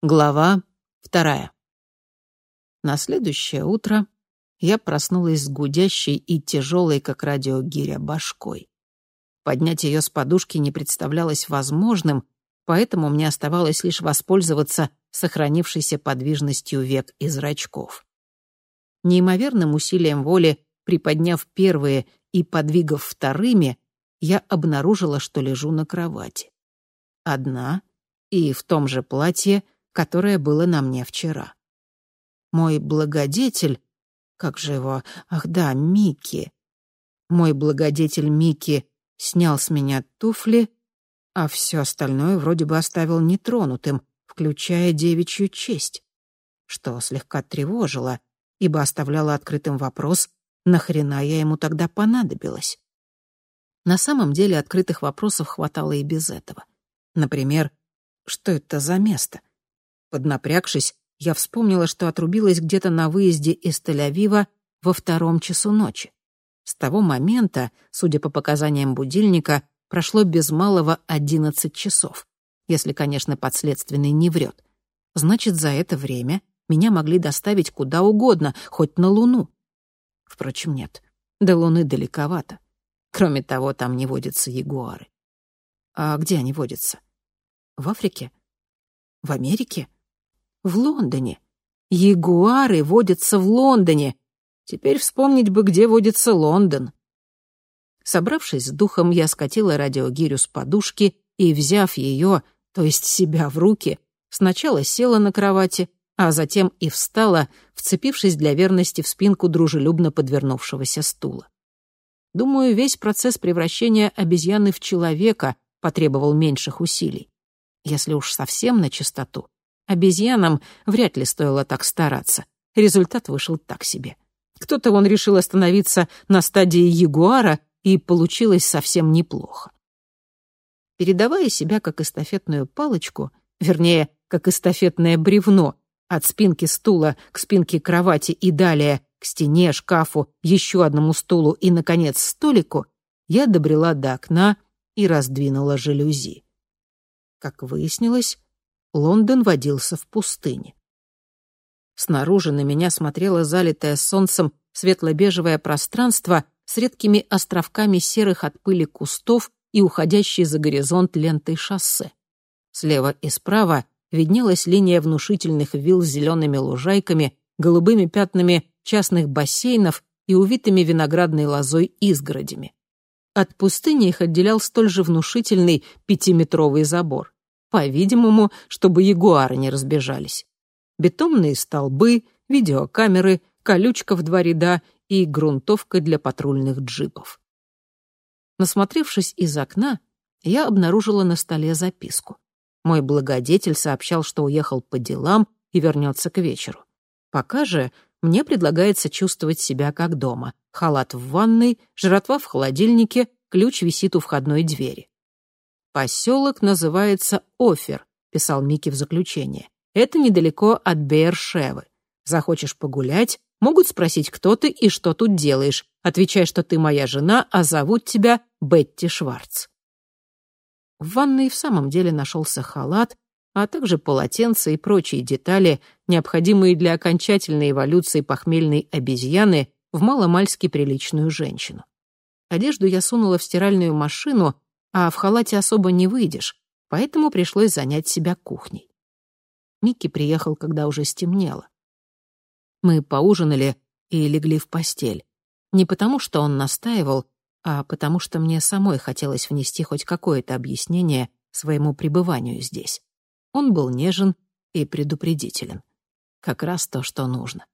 Глава вторая. На следующее утро я проснулась с гудящей и тяжелой, как радиогиря, башкой. Поднять ее с подушки не представлялось возможным, поэтому мне оставалось лишь воспользоваться сохранившейся подвижностью век и зрачков. Неимоверным усилием воли, приподняв первые и подвигав вторыми, я обнаружила, что лежу на кровати. Одна и в том же платье — которое было на мне вчера. Мой благодетель... Как же его... Ах да, Микки. Мой благодетель Микки снял с меня туфли, а все остальное вроде бы оставил нетронутым, включая девичью честь, что слегка тревожило, ибо оставляло открытым вопрос, нахрена я ему тогда понадобилась. На самом деле открытых вопросов хватало и без этого. Например, что это за место? Поднапрягшись, я вспомнила, что отрубилась где-то на выезде из Тель-Авива во втором часу ночи. С того момента, судя по показаниям будильника, прошло без малого одиннадцать часов. Если, конечно, подследственный не врет. Значит, за это время меня могли доставить куда угодно, хоть на Луну. Впрочем, нет, до Луны далековато. Кроме того, там не водятся ягуары. А где они водятся? В Африке? В Америке? В Лондоне. Ягуары водятся в Лондоне. Теперь вспомнить бы, где водится Лондон. Собравшись с духом, я скатила радиогирю с подушки и, взяв ее, то есть себя в руки, сначала села на кровати, а затем и встала, вцепившись для верности в спинку дружелюбно подвернувшегося стула. Думаю, весь процесс превращения обезьяны в человека потребовал меньших усилий. Если уж совсем на чистоту, Обезьянам вряд ли стоило так стараться. Результат вышел так себе. Кто-то вон решил остановиться на стадии ягуара, и получилось совсем неплохо. Передавая себя как эстафетную палочку, вернее, как эстафетное бревно, от спинки стула к спинке кровати и далее к стене, шкафу, еще одному стулу и, наконец, столику, я добрела до окна и раздвинула жалюзи. Как выяснилось, Лондон водился в пустыне. Снаружи на меня смотрело залитое солнцем светло-бежевое пространство с редкими островками серых от пыли кустов и уходящей за горизонт лентой шоссе. Слева и справа виднелась линия внушительных вилл с зелеными лужайками, голубыми пятнами частных бассейнов и увитыми виноградной лозой изгородями. От пустыни их отделял столь же внушительный пятиметровый забор. По-видимому, чтобы ягуары не разбежались. Бетонные столбы, видеокамеры, колючка в два ряда и грунтовка для патрульных джипов. Насмотревшись из окна, я обнаружила на столе записку. Мой благодетель сообщал, что уехал по делам и вернется к вечеру. Пока же мне предлагается чувствовать себя как дома. Халат в ванной, жратва в холодильнике, ключ висит у входной двери. «Поселок называется Офер», — писал Микки в заключение. «Это недалеко от Бейершевы. Захочешь погулять, могут спросить, кто ты и что тут делаешь. Отвечай, что ты моя жена, а зовут тебя Бетти Шварц». В ванной в самом деле нашелся халат, а также полотенца и прочие детали, необходимые для окончательной эволюции похмельной обезьяны в маломальски приличную женщину. Одежду я сунула в стиральную машину, а в халате особо не выйдешь, поэтому пришлось занять себя кухней. Микки приехал, когда уже стемнело. Мы поужинали и легли в постель. Не потому, что он настаивал, а потому что мне самой хотелось внести хоть какое-то объяснение своему пребыванию здесь. Он был нежен и предупредителен. Как раз то, что нужно.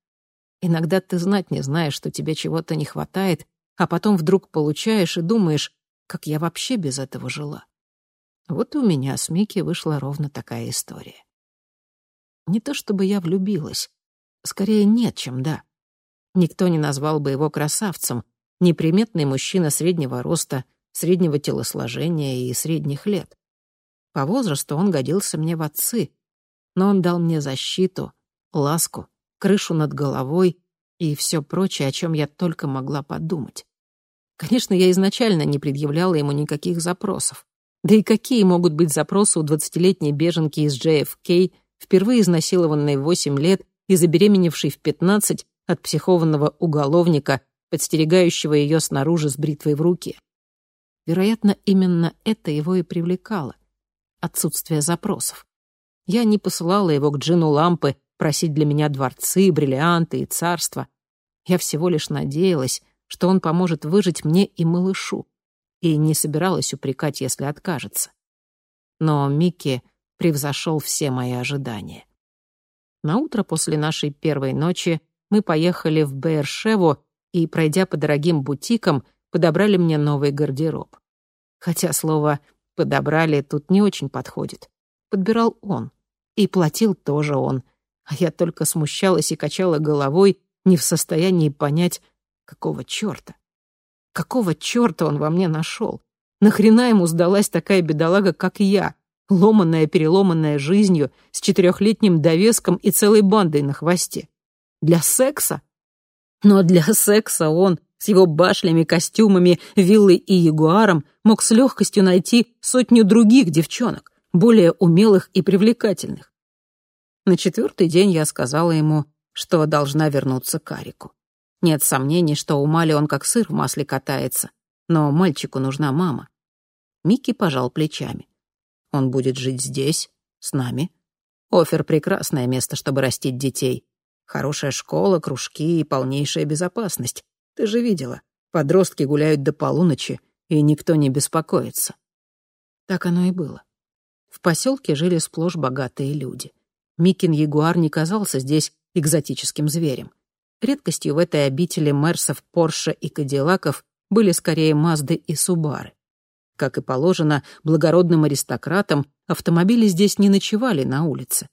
Иногда ты знать не знаешь, что тебе чего-то не хватает, а потом вдруг получаешь и думаешь, как я вообще без этого жила? Вот и у меня с Микки вышла ровно такая история. Не то чтобы я влюбилась. Скорее, нет, чем да. Никто не назвал бы его красавцем. Неприметный мужчина среднего роста, среднего телосложения и средних лет. По возрасту он годился мне в отцы, но он дал мне защиту, ласку, крышу над головой и все прочее, о чем я только могла подумать. Конечно, я изначально не предъявляла ему никаких запросов. Да и какие могут быть запросы у двадцатилетней беженки из JFK впервые изнасилованной в 8 лет и забеременевшей в 15 от психованного уголовника, подстерегающего ее снаружи с бритвой в руке. Вероятно, именно это его и привлекало — отсутствие запросов. Я не посылала его к Джину Лампы просить для меня дворцы, бриллианты и царства. Я всего лишь надеялась, что он поможет выжить мне и малышу, и не собиралась упрекать, если откажется. Но Микки превзошел все мои ожидания. На утро после нашей первой ночи мы поехали в Бейершеву и, пройдя по дорогим бутикам, подобрали мне новый гардероб. Хотя слово «подобрали» тут не очень подходит. Подбирал он. И платил тоже он. А я только смущалась и качала головой, не в состоянии понять, какого чёрта. Какого чёрта он во мне нашел? Нахрена ему сдалась такая бедолага, как я, ломаная, переломанная жизнью, с четырехлетним довеском и целой бандой на хвосте? Для секса? Но для секса он, с его башлями, костюмами, виллой и ягуаром, мог с легкостью найти сотню других девчонок, более умелых и привлекательных. На четвертый день я сказала ему, что должна вернуться к Арику. Нет сомнений, что у Мали он как сыр в масле катается, но мальчику нужна мама. Микки пожал плечами. Он будет жить здесь, с нами. Офер — прекрасное место, чтобы растить детей. Хорошая школа, кружки и полнейшая безопасность. Ты же видела, подростки гуляют до полуночи, и никто не беспокоится. Так оно и было. В поселке жили сплошь богатые люди. Микин Ягуар не казался здесь экзотическим зверем. Редкостью в этой обители Мерсов, Порше и Кадиллаков были скорее Мазды и Субары. Как и положено, благородным аристократам автомобили здесь не ночевали на улице.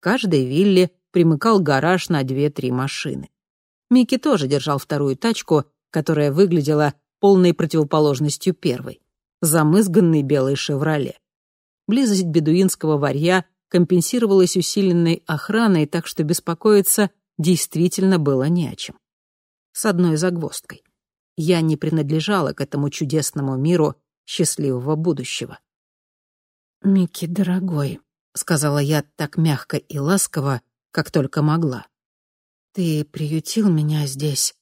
Каждой вилле примыкал гараж на две-три машины. Микки тоже держал вторую тачку, которая выглядела полной противоположностью первой. Замызганный белый «Шевроле». Близость бедуинского варья компенсировалась усиленной охраной, так что беспокоиться действительно было не о чем. С одной загвоздкой. Я не принадлежала к этому чудесному миру счастливого будущего. «Микки, дорогой», — сказала я так мягко и ласково, как только могла. «Ты приютил меня здесь,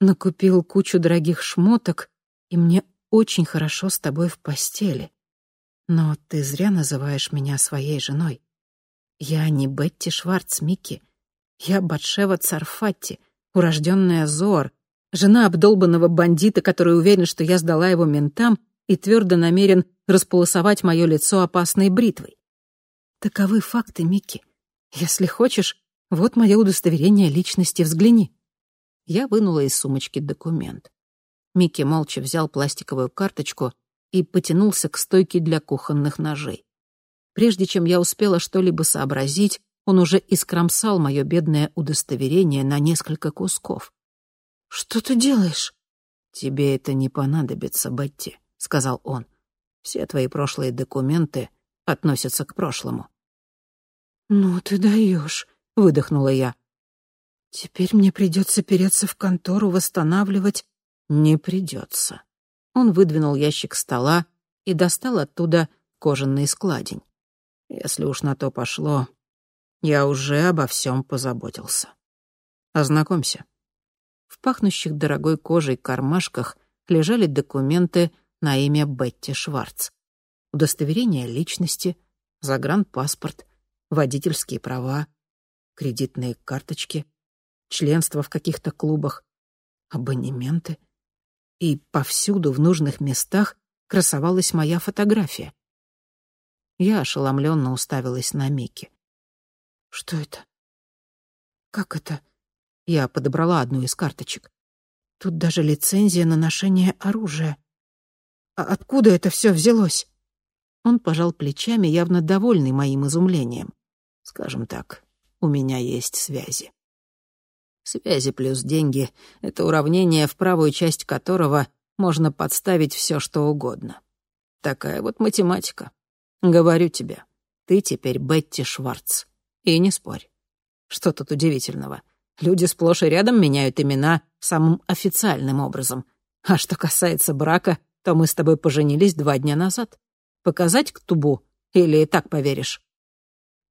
накупил кучу дорогих шмоток, и мне очень хорошо с тобой в постели. Но ты зря называешь меня своей женой. Я не Бетти Шварц, Микки. Я Батшева Царфатти, урожденная Зор, жена обдолбанного бандита, который уверен, что я сдала его ментам и твердо намерен располосовать мое лицо опасной бритвой. Таковы факты, Микки. Если хочешь, вот мое удостоверение личности, взгляни. Я вынула из сумочки документ. Микки молча взял пластиковую карточку и потянулся к стойке для кухонных ножей. Прежде чем я успела что-либо сообразить, он уже искромсал мое бедное удостоверение на несколько кусков. «Что ты делаешь?» «Тебе это не понадобится, Бетти», — сказал он. «Все твои прошлые документы относятся к прошлому». «Ну ты даешь», — выдохнула я. «Теперь мне придется переться в контору, восстанавливать...» «Не придется». Он выдвинул ящик стола и достал оттуда кожаный складень. Если уж на то пошло, я уже обо всем позаботился. Ознакомься. В пахнущих дорогой кожей кармашках лежали документы на имя Бетти Шварц. Удостоверение личности, загранпаспорт, водительские права, кредитные карточки, членство в каких-то клубах, абонементы. И повсюду в нужных местах красовалась моя фотография. Я ошеломленно уставилась на Микки. «Что это? Как это?» Я подобрала одну из карточек. «Тут даже лицензия на ношение оружия. А откуда это все взялось?» Он пожал плечами, явно довольный моим изумлением. Скажем так, у меня есть связи. Связи плюс деньги — это уравнение, в правую часть которого можно подставить все, что угодно. Такая вот математика. Говорю тебе, ты теперь Бетти Шварц. И не спорь. Что тут удивительного? Люди сплошь и рядом меняют имена самым официальным образом. А что касается брака, то мы с тобой поженились два дня назад. Показать к тубу или так поверишь?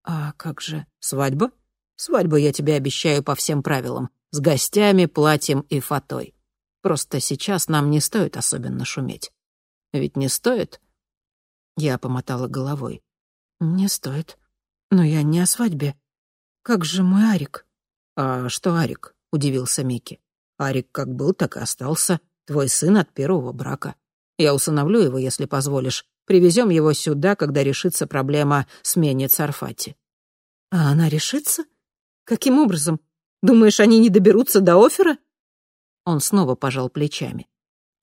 «А как же свадьба?» «Свадьбу я тебе обещаю по всем правилам, с гостями, платьем и фатой. Просто сейчас нам не стоит особенно шуметь. Ведь не стоит?» Я помотала головой. «Не стоит. Но я не о свадьбе. Как же мой Арик?» «А что Арик?» — удивился Микки. «Арик как был, так и остался. Твой сын от первого брака. Я усыновлю его, если позволишь. Привезем его сюда, когда решится проблема смене Царфати». «А она решится? Каким образом? Думаешь, они не доберутся до оффера?» Он снова пожал плечами.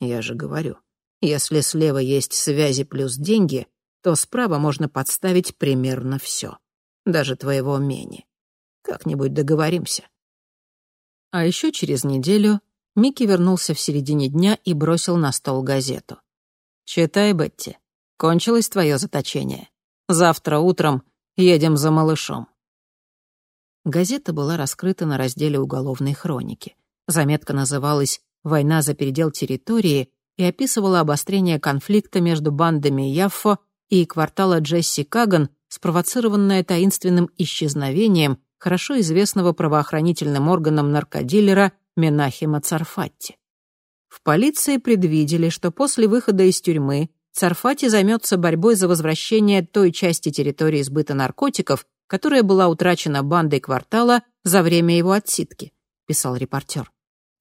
«Я же говорю, если слева есть связи плюс деньги, то справа можно подставить примерно все, даже твоего Мени. Как-нибудь договоримся». А еще через неделю Микки вернулся в середине дня и бросил на стол газету. «Читай, Бетти. Кончилось твое заточение. Завтра утром едем за малышом». Газета была раскрыта на разделе уголовной хроники. Заметка называлась «Война за передел территории» и описывала обострение конфликта между бандами Яффо и квартала Джесси Каган, спровоцированное таинственным исчезновением хорошо известного правоохранительным органам наркодилера Менахима Царфатти. В полиции предвидели, что после выхода из тюрьмы Царфати займется борьбой за возвращение той части территории сбыта наркотиков, которая была утрачена бандой квартала за время его отсидки, писал репортер.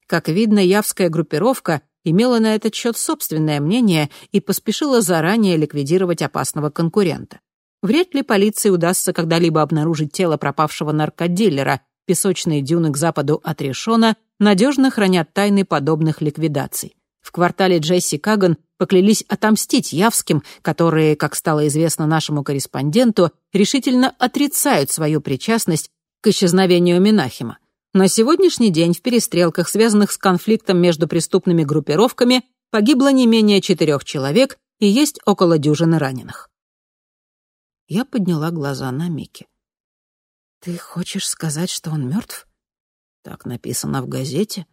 Как видно, явская группировка имела на этот счет собственное мнение и поспешила заранее ликвидировать опасного конкурента. Вряд ли полиции удастся когда-либо обнаружить тело пропавшего наркодилера. Песочные дюны к западу от Решона надежно хранят тайны подобных ликвидаций. В квартале Джесси Каган поклялись отомстить Явским, которые, как стало известно нашему корреспонденту, решительно отрицают свою причастность к исчезновению Минахима. На сегодняшний день в перестрелках, связанных с конфликтом между преступными группировками, погибло не менее четырех человек и есть около дюжины раненых. Я подняла глаза на Микки. «Ты хочешь сказать, что он мертв? Так написано в газете.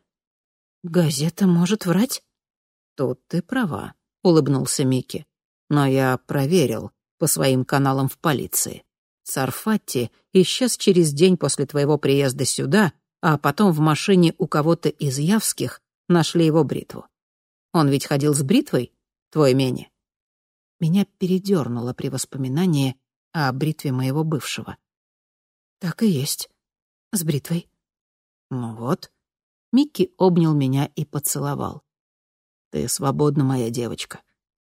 Газета может врать? Тут ты права, улыбнулся Микки. Но я проверил по своим каналам в полиции. Сарфатти исчез через день после твоего приезда сюда а потом в машине у кого-то из Явских нашли его бритву. Он ведь ходил с бритвой, твой Мени. Меня передернуло при воспоминании о бритве моего бывшего. Так и есть. С бритвой. Ну вот. Микки обнял меня и поцеловал. Ты свободна, моя девочка.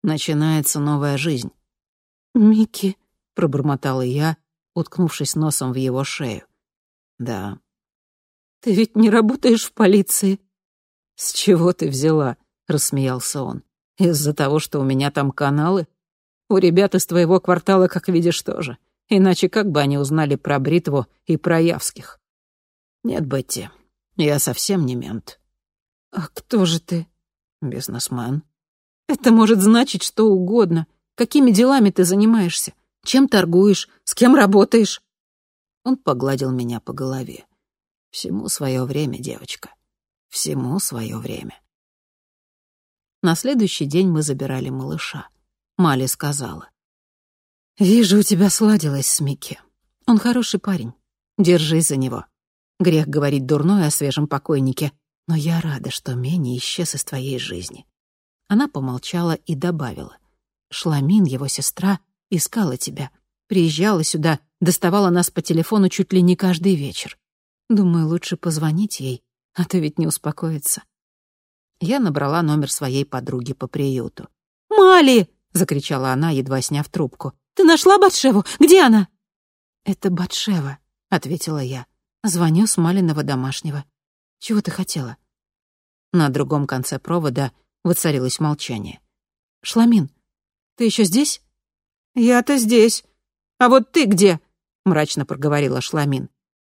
Начинается новая жизнь. Микки, пробормотала я, уткнувшись носом в его шею. Да, ты ведь не работаешь в полиции». «С чего ты взяла?» — рассмеялся он. «Из-за того, что у меня там каналы? У ребят из твоего квартала, как видишь, тоже. Иначе как бы они узнали про бритву и про Явских?» «Нет, Бетти, я совсем не мент». «А кто же ты?» «Бизнесмен». «Это может значить что угодно. Какими делами ты занимаешься? Чем торгуешь? С кем работаешь?» Он погладил меня по голове. Всему свое время, девочка. Всему свое время. На следующий день мы забирали малыша. Мали сказала. «Вижу, у тебя сладилось с Микки. Он хороший парень. Держись за него. Грех говорить дурное о свежем покойнике, но я рада, что Мени исчез из твоей жизни». Она помолчала и добавила. «Шламин, его сестра, искала тебя. Приезжала сюда, доставала нас по телефону чуть ли не каждый вечер. Думаю, лучше позвонить ей, а то ведь не успокоится. Я набрала номер своей подруги по приюту. «Мали!» — закричала она, едва сняв трубку. «Ты нашла Батшеву? Где она?» «Это Батшева», — ответила я. «Звоню с Малиного домашнего. Чего ты хотела?» На другом конце провода воцарилось молчание. «Шламин, ты еще здесь?» «Я-то здесь. А вот ты где?» — мрачно проговорила Шламин.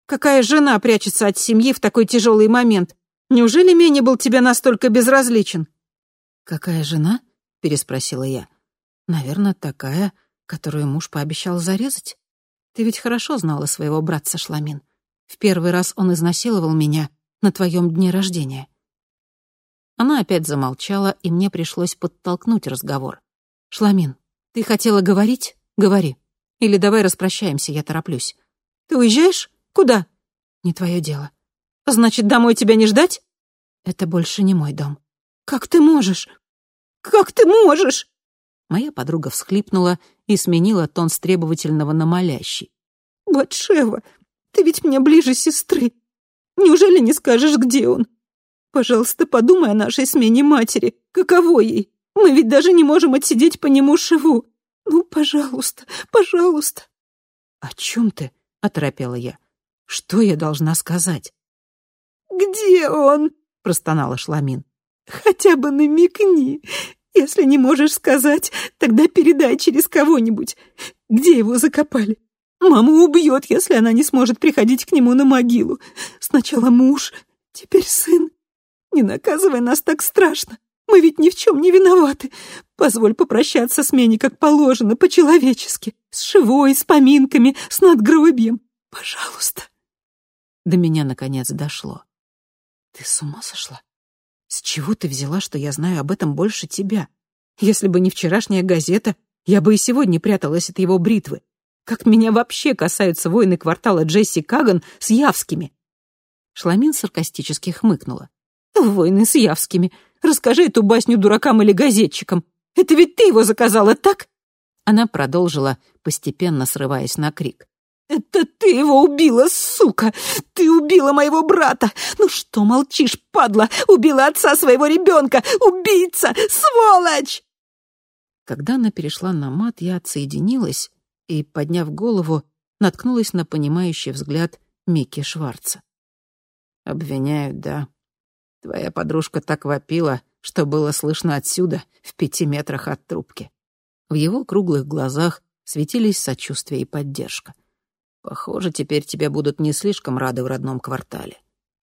Какая жена прячется от семьи в такой тяжелый момент? Неужели Мени был тебе настолько безразличен?» «Какая жена?» — переспросила я. «Наверное, такая, которую муж пообещал зарезать. Ты ведь хорошо знала своего братца Шламин. В первый раз он изнасиловал меня на твоем дне рождения». Она опять замолчала, и мне пришлось подтолкнуть разговор. «Шламин, ты хотела говорить? Говори». Или давай распрощаемся, я тороплюсь. Ты уезжаешь? Куда? Не твое дело. Значит, домой тебя не ждать? Это больше не мой дом. Как ты можешь? Как ты можешь? Моя подруга всхлипнула и сменила тон с требовательного на молящий. «Батшева, ты ведь мне ближе сестры. Неужели не скажешь, где он? Пожалуйста, подумай о нашей смене матери. Каково ей? Мы ведь даже не можем отсидеть по нему шиву. Ну, пожалуйста, пожалуйста». «О чем ты?» — оторопела я. «Что я должна сказать?» «Где он?» — простонала Шламин. «Хотя бы намекни. Если не можешь сказать, тогда передай через кого-нибудь. Где его закопали? Мама убьет, если она не сможет приходить к нему на могилу. Сначала муж, теперь сын. Не наказывай нас так страшно. Мы ведь ни в чем не виноваты. Позволь попрощаться с Мени как положено, по-человечески. С шивой, с поминками, с надгробием. Пожалуйста. До меня наконец дошло. Ты с ума сошла? С чего ты взяла, что я знаю об этом больше тебя? Если бы не вчерашняя газета, я бы и сегодня пряталась от его бритвы. Как меня вообще касаются войны квартала Джесси Каган с Явскими?» Шламин саркастически хмыкнула. «Войны с Явскими. Расскажи эту басню дуракам или газетчикам. Это ведь ты его заказала, так?» Она продолжила, постепенно срываясь на крик. «Это ты его убила, сука! Ты убила моего брата! Ну что молчишь, падла? Убила отца своего ребенка! Убийца! Сволочь!» Когда она перешла на мат, я отсоединилась и, подняв голову, наткнулась на понимающий взгляд Микки Шварца. «Обвиняют, да. Твоя подружка так вопила, что было слышно отсюда, в пяти метрах от трубки». В его круглых глазах светились сочувствие и поддержка. «Похоже, теперь тебе будут не слишком рады в родном квартале.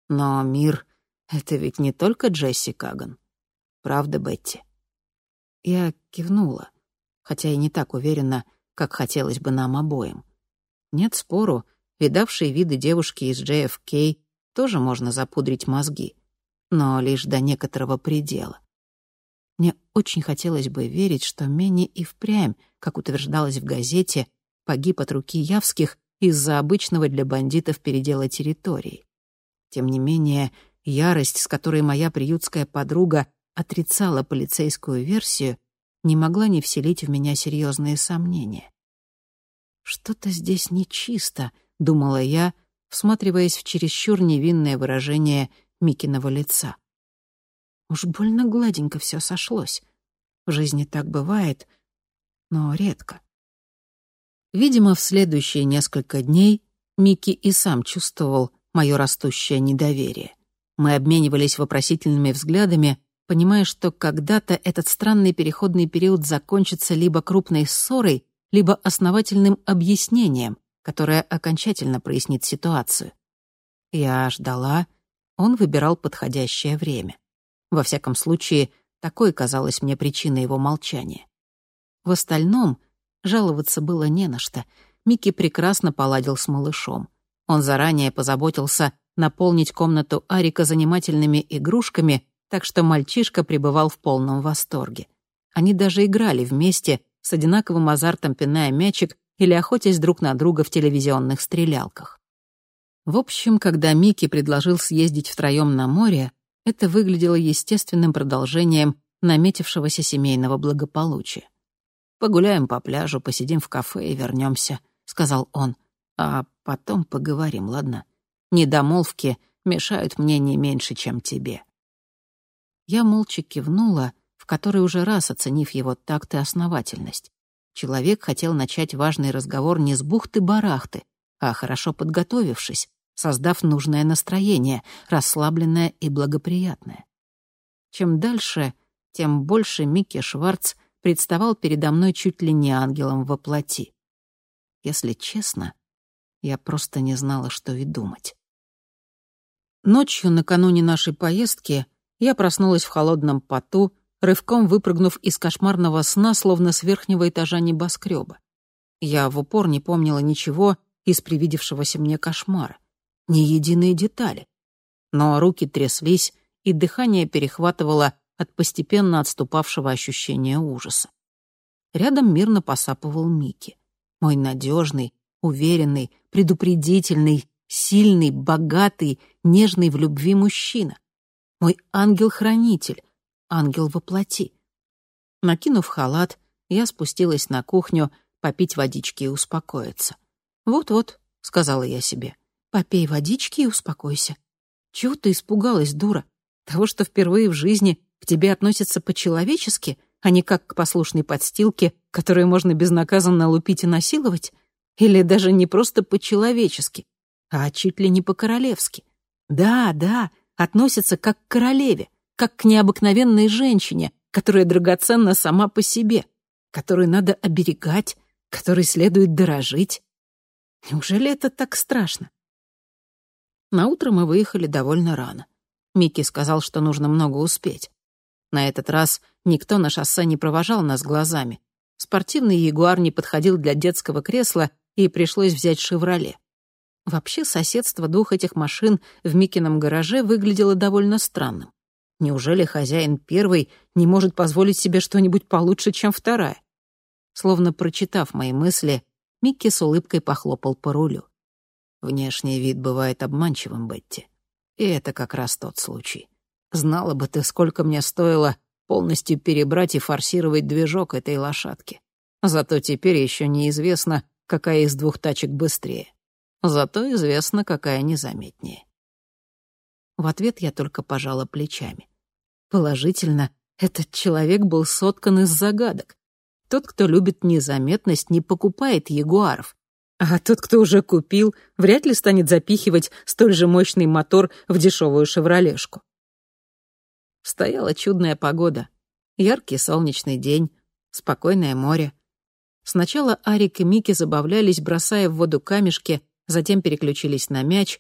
Но мир — это ведь не только Джесси Каган. Правда, Бетти?» Я кивнула, хотя и не так уверенно, как хотелось бы нам обоим. Нет спору, видавшие виды девушки из JFK тоже можно запудрить мозги, но лишь до некоторого предела. Мне очень хотелось бы верить, что Менни и впрямь, как утверждалось в газете, погиб от руки Явских из-за обычного для бандитов передела территории. Тем не менее, ярость, с которой моя приютская подруга отрицала полицейскую версию, не могла не вселить в меня серьезные сомнения. «Что-то здесь нечисто», — думала я, всматриваясь в чересчур невинное выражение Микиного лица. Уж больно гладенько все сошлось. В жизни так бывает, но редко. Видимо, в следующие несколько дней Микки и сам чувствовал мое растущее недоверие. Мы обменивались вопросительными взглядами, понимая, что когда-то этот странный переходный период закончится либо крупной ссорой, либо основательным объяснением, которое окончательно прояснит ситуацию. Я ждала, он выбирал подходящее время. Во всяком случае, такой казалась мне причиной его молчания. В остальном жаловаться было не на что. Микки прекрасно поладил с малышом. Он заранее позаботился наполнить комнату Арика занимательными игрушками, так что мальчишка пребывал в полном восторге. Они даже играли вместе, с одинаковым азартом пиная мячик или охотясь друг на друга в телевизионных стрелялках. В общем, когда Микки предложил съездить втроем на море, это выглядело естественным продолжением наметившегося семейного благополучия. «Погуляем по пляжу, посидим в кафе и вернемся», — сказал он. «А потом поговорим, ладно? Недомолвки мешают мне не меньше, чем тебе». Я молча кивнула, в который уже раз оценив его такт и основательность. Человек хотел начать важный разговор не с бухты-барахты, а хорошо подготовившись, создав нужное настроение, расслабленное и благоприятное. Чем дальше, тем больше Микки Шварц представал передо мной чуть ли не ангелом во плоти. Если честно, я просто не знала, что и думать. Ночью, накануне нашей поездки, я проснулась в холодном поту, рывком выпрыгнув из кошмарного сна, словно с верхнего этажа небоскреба. Я в упор не помнила ничего из привидевшегося мне кошмара, ни единой детали. Но руки тряслись, и дыхание перехватывало от постепенно отступавшего ощущения ужаса. Рядом мирно посапывал Микки. Мой надежный, уверенный, предупредительный, сильный, богатый, нежный в любви мужчина. Мой ангел-хранитель, ангел во плоти. Накинув халат, я спустилась на кухню попить водички и успокоиться. «Вот-вот», — сказала я себе, — «попей водички и успокойся». Чего ты испугалась, дура? Того, что впервые в жизни к тебе относятся по-человечески, а не как к послушной подстилке, которую можно безнаказанно лупить и насиловать? Или даже не просто по-человечески, а чуть ли не по-королевски? Да, да, относятся как к королеве, как к необыкновенной женщине, которая драгоценна сама по себе, которую надо оберегать, которой следует дорожить. Неужели это так страшно? На утро мы выехали довольно рано. Микки сказал, что нужно много успеть. На этот раз никто на шоссе не провожал нас глазами. Спортивный ягуар не подходил для детского кресла, и пришлось взять «Шевроле». Вообще, соседство двух этих машин в Микином гараже выглядело довольно странным. Неужели хозяин первый не может позволить себе что-нибудь получше, чем вторая? Словно прочитав мои мысли, Микки с улыбкой похлопал по рулю. Внешний вид бывает обманчивым, Бетти. И это как раз тот случай. Знала бы ты, сколько мне стоило полностью перебрать и форсировать движок этой лошадки. Зато теперь еще неизвестно, какая из двух тачек быстрее. Зато известно, какая незаметнее. В ответ я только пожала плечами. Положительно, этот человек был соткан из загадок. Тот, кто любит незаметность, не покупает ягуаров. А тот, кто уже купил, вряд ли станет запихивать столь же мощный мотор в дешевую «Шевролешку». Стояла чудная погода. Яркий солнечный день, спокойное море. Сначала Арик и Микки забавлялись, бросая в воду камешки, затем переключились на мяч.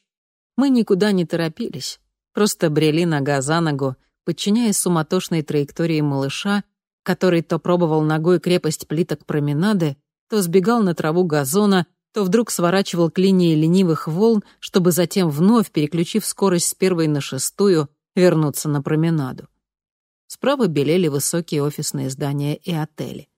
Мы никуда не торопились, просто брели нога за ногу, подчиняясь суматошной траектории малыша, который то пробовал ногой крепость плиток променады, то сбегал на траву газона, то вдруг сворачивал к линии ленивых волн, чтобы затем вновь, переключив скорость с первой на шестую, вернуться на променаду. Справа белели высокие офисные здания и отели.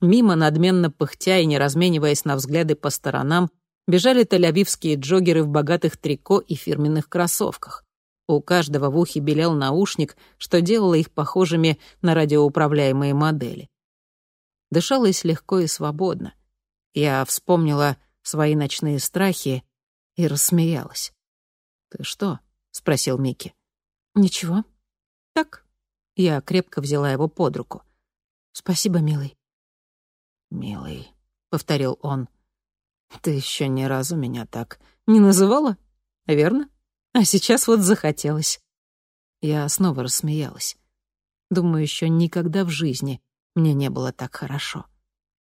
Мимо, надменно пыхтя и не размениваясь на взгляды по сторонам, бежали тель-авивские джогеры в богатых трико и фирменных кроссовках. У каждого в ухе белел наушник, что делало их похожими на радиоуправляемые модели. Дышалось легко и свободно. Я вспомнила свои ночные страхи и рассмеялась. «Ты что?» — спросил Микки. «Ничего. Так». Я крепко взяла его под руку. «Спасибо, милый». «Милый», — повторил он. «Ты еще ни разу меня так не называла, верно? А сейчас вот захотелось». Я снова рассмеялась. Думаю, еще никогда в жизни мне не было так хорошо.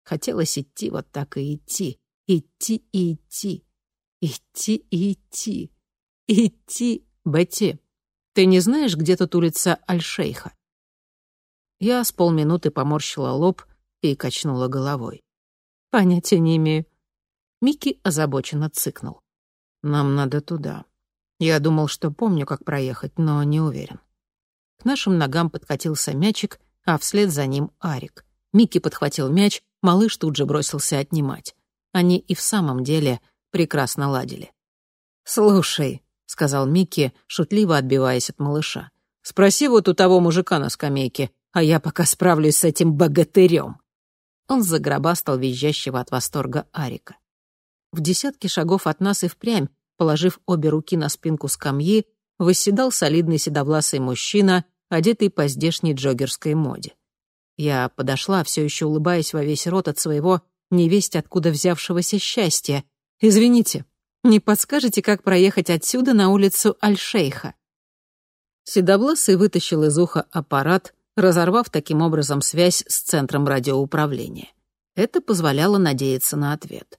Хотелось идти вот так и идти, идти и идти, идти и идти, идти. Бетти, ты не знаешь, где тут улица Аль-Шейха? Я с полминуты поморщила лоб и качнула головой. Понятия не имею. Микки озабоченно цыкнул. «Нам надо туда. Я думал, что помню, как проехать, но не уверен». К нашим ногам подкатился мячик, а вслед за ним Арик. Микки подхватил мяч, малыш тут же бросился отнимать. Они и в самом деле прекрасно ладили. «Слушай», — сказал Микки, шутливо отбиваясь от малыша, «спроси вот у того мужика на скамейке, а я пока справлюсь с этим богатырем». Он загробастал визжащего от восторга Арика. В десятке шагов от нас и впрямь, положив обе руки на спинку скамьи, восседал солидный седовласый мужчина, одетый по здешней джогерской моде. Я подошла, все еще улыбаясь во весь рот от своего невесть откуда взявшегося счастья. «Извините, не подскажете, как проехать отсюда на улицу Аль-Шейха?» Седовласый вытащил из уха аппарат, разорвав таким образом связь с центром радиоуправления. Это позволяло надеяться на ответ.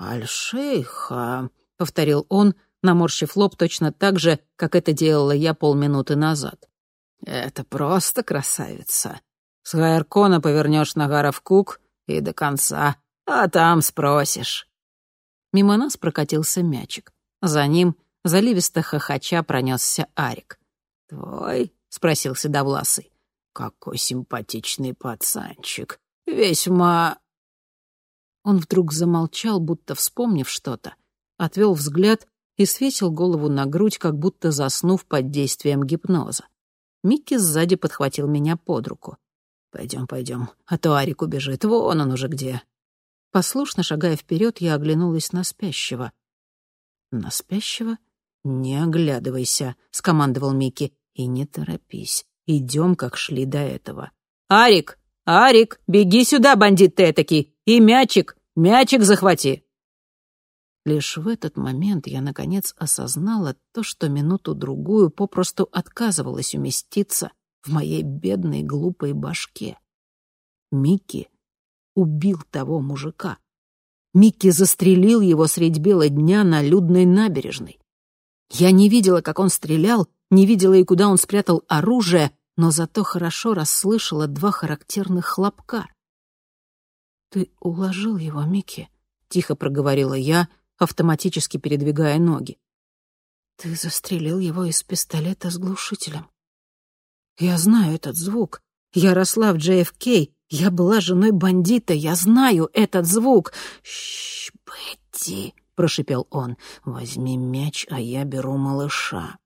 «Аль-Шейха», — повторил он, наморщив лоб точно так же, как это делала я полминуты назад. «Это просто красавица. С Гайркона повернешь на Гаров-Кук и до конца, а там спросишь». Мимо нас прокатился мячик. За ним, заливисто хохоча, пронесся Арик. «Твой?» — спросил Седовласый. «Какой симпатичный пацанчик. Весьма Он вдруг замолчал, будто вспомнив что-то, отвел взгляд и свесил голову на грудь, как будто заснув под действием гипноза. Микки сзади подхватил меня под руку. «Пойдем, пойдем, а то Арик убежит. Вон он уже где». Послушно шагая вперед, я оглянулась на спящего. «На спящего? Не оглядывайся», — скомандовал Микки. «И не торопись. Идем, как шли до этого». «Арик! Арик! Беги сюда, бандит ты этакий! И мячик! Мячик захвати!» Лишь в этот момент я, наконец, осознала то, что минуту-другую попросту отказывалась уместиться в моей бедной глупой башке. Микки убил того мужика. Микки застрелил его средь бела дня на людной набережной. Я не видела, как он стрелял, не видела и куда он спрятал оружие, но зато хорошо расслышала два характерных хлопка. «Ты уложил его, Микки?» — тихо проговорила я, автоматически передвигая ноги. «Ты застрелил его из пистолета с глушителем. Я знаю этот звук. Я росла в JFK, я была женой бандита, я знаю этот звук. Шш, Бетти, прошипел он. Возьми мяч, а я беру малыша.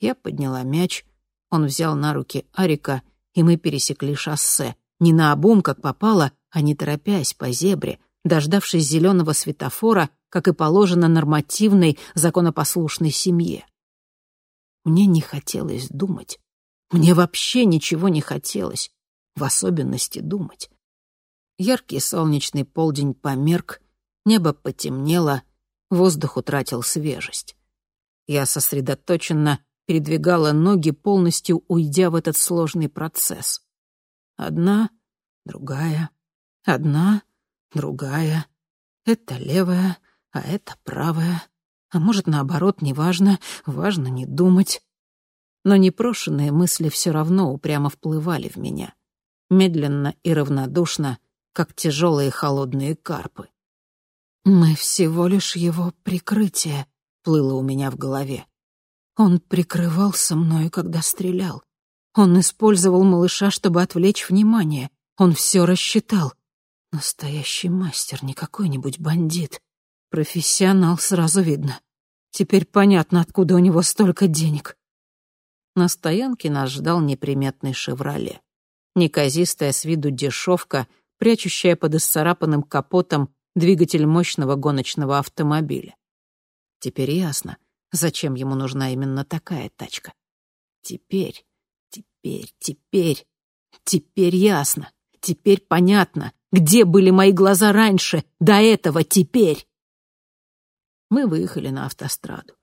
Я подняла мяч, он взял на руки Арика, и мы пересекли шоссе. Не наобум, как попало, а не торопясь по зебре, дождавшись зеленого светофора, как и положено нормативной, законопослушной семье. Мне не хотелось думать. Мне вообще ничего не хотелось в особенности думать. Яркий солнечный полдень померк, небо потемнело, воздух утратил свежесть. Я сосредоточенно передвигала ноги, полностью уйдя в этот сложный процесс. Одна, другая, одна, другая. Это левая, а это правая. А может, наоборот, неважно, важно не думать. Но непрошенные мысли все равно упрямо вплывали в меня медленно и равнодушно, как тяжелые холодные карпы. «Мы всего лишь его прикрытие», — плыло у меня в голове. Он прикрывался мною, когда стрелял. Он использовал малыша, чтобы отвлечь внимание. Он все рассчитал. Настоящий мастер, не какой-нибудь бандит. Профессионал, сразу видно. Теперь понятно, откуда у него столько денег. На стоянке нас ждал неприметный «Шевроле» неказистая с виду дешевка, прячущая под исцарапанным капотом двигатель мощного гоночного автомобиля. Теперь ясно, зачем ему нужна именно такая тачка. Теперь, теперь, теперь, теперь ясно, теперь понятно, где были мои глаза раньше, до этого, теперь. Мы выехали на автостраду.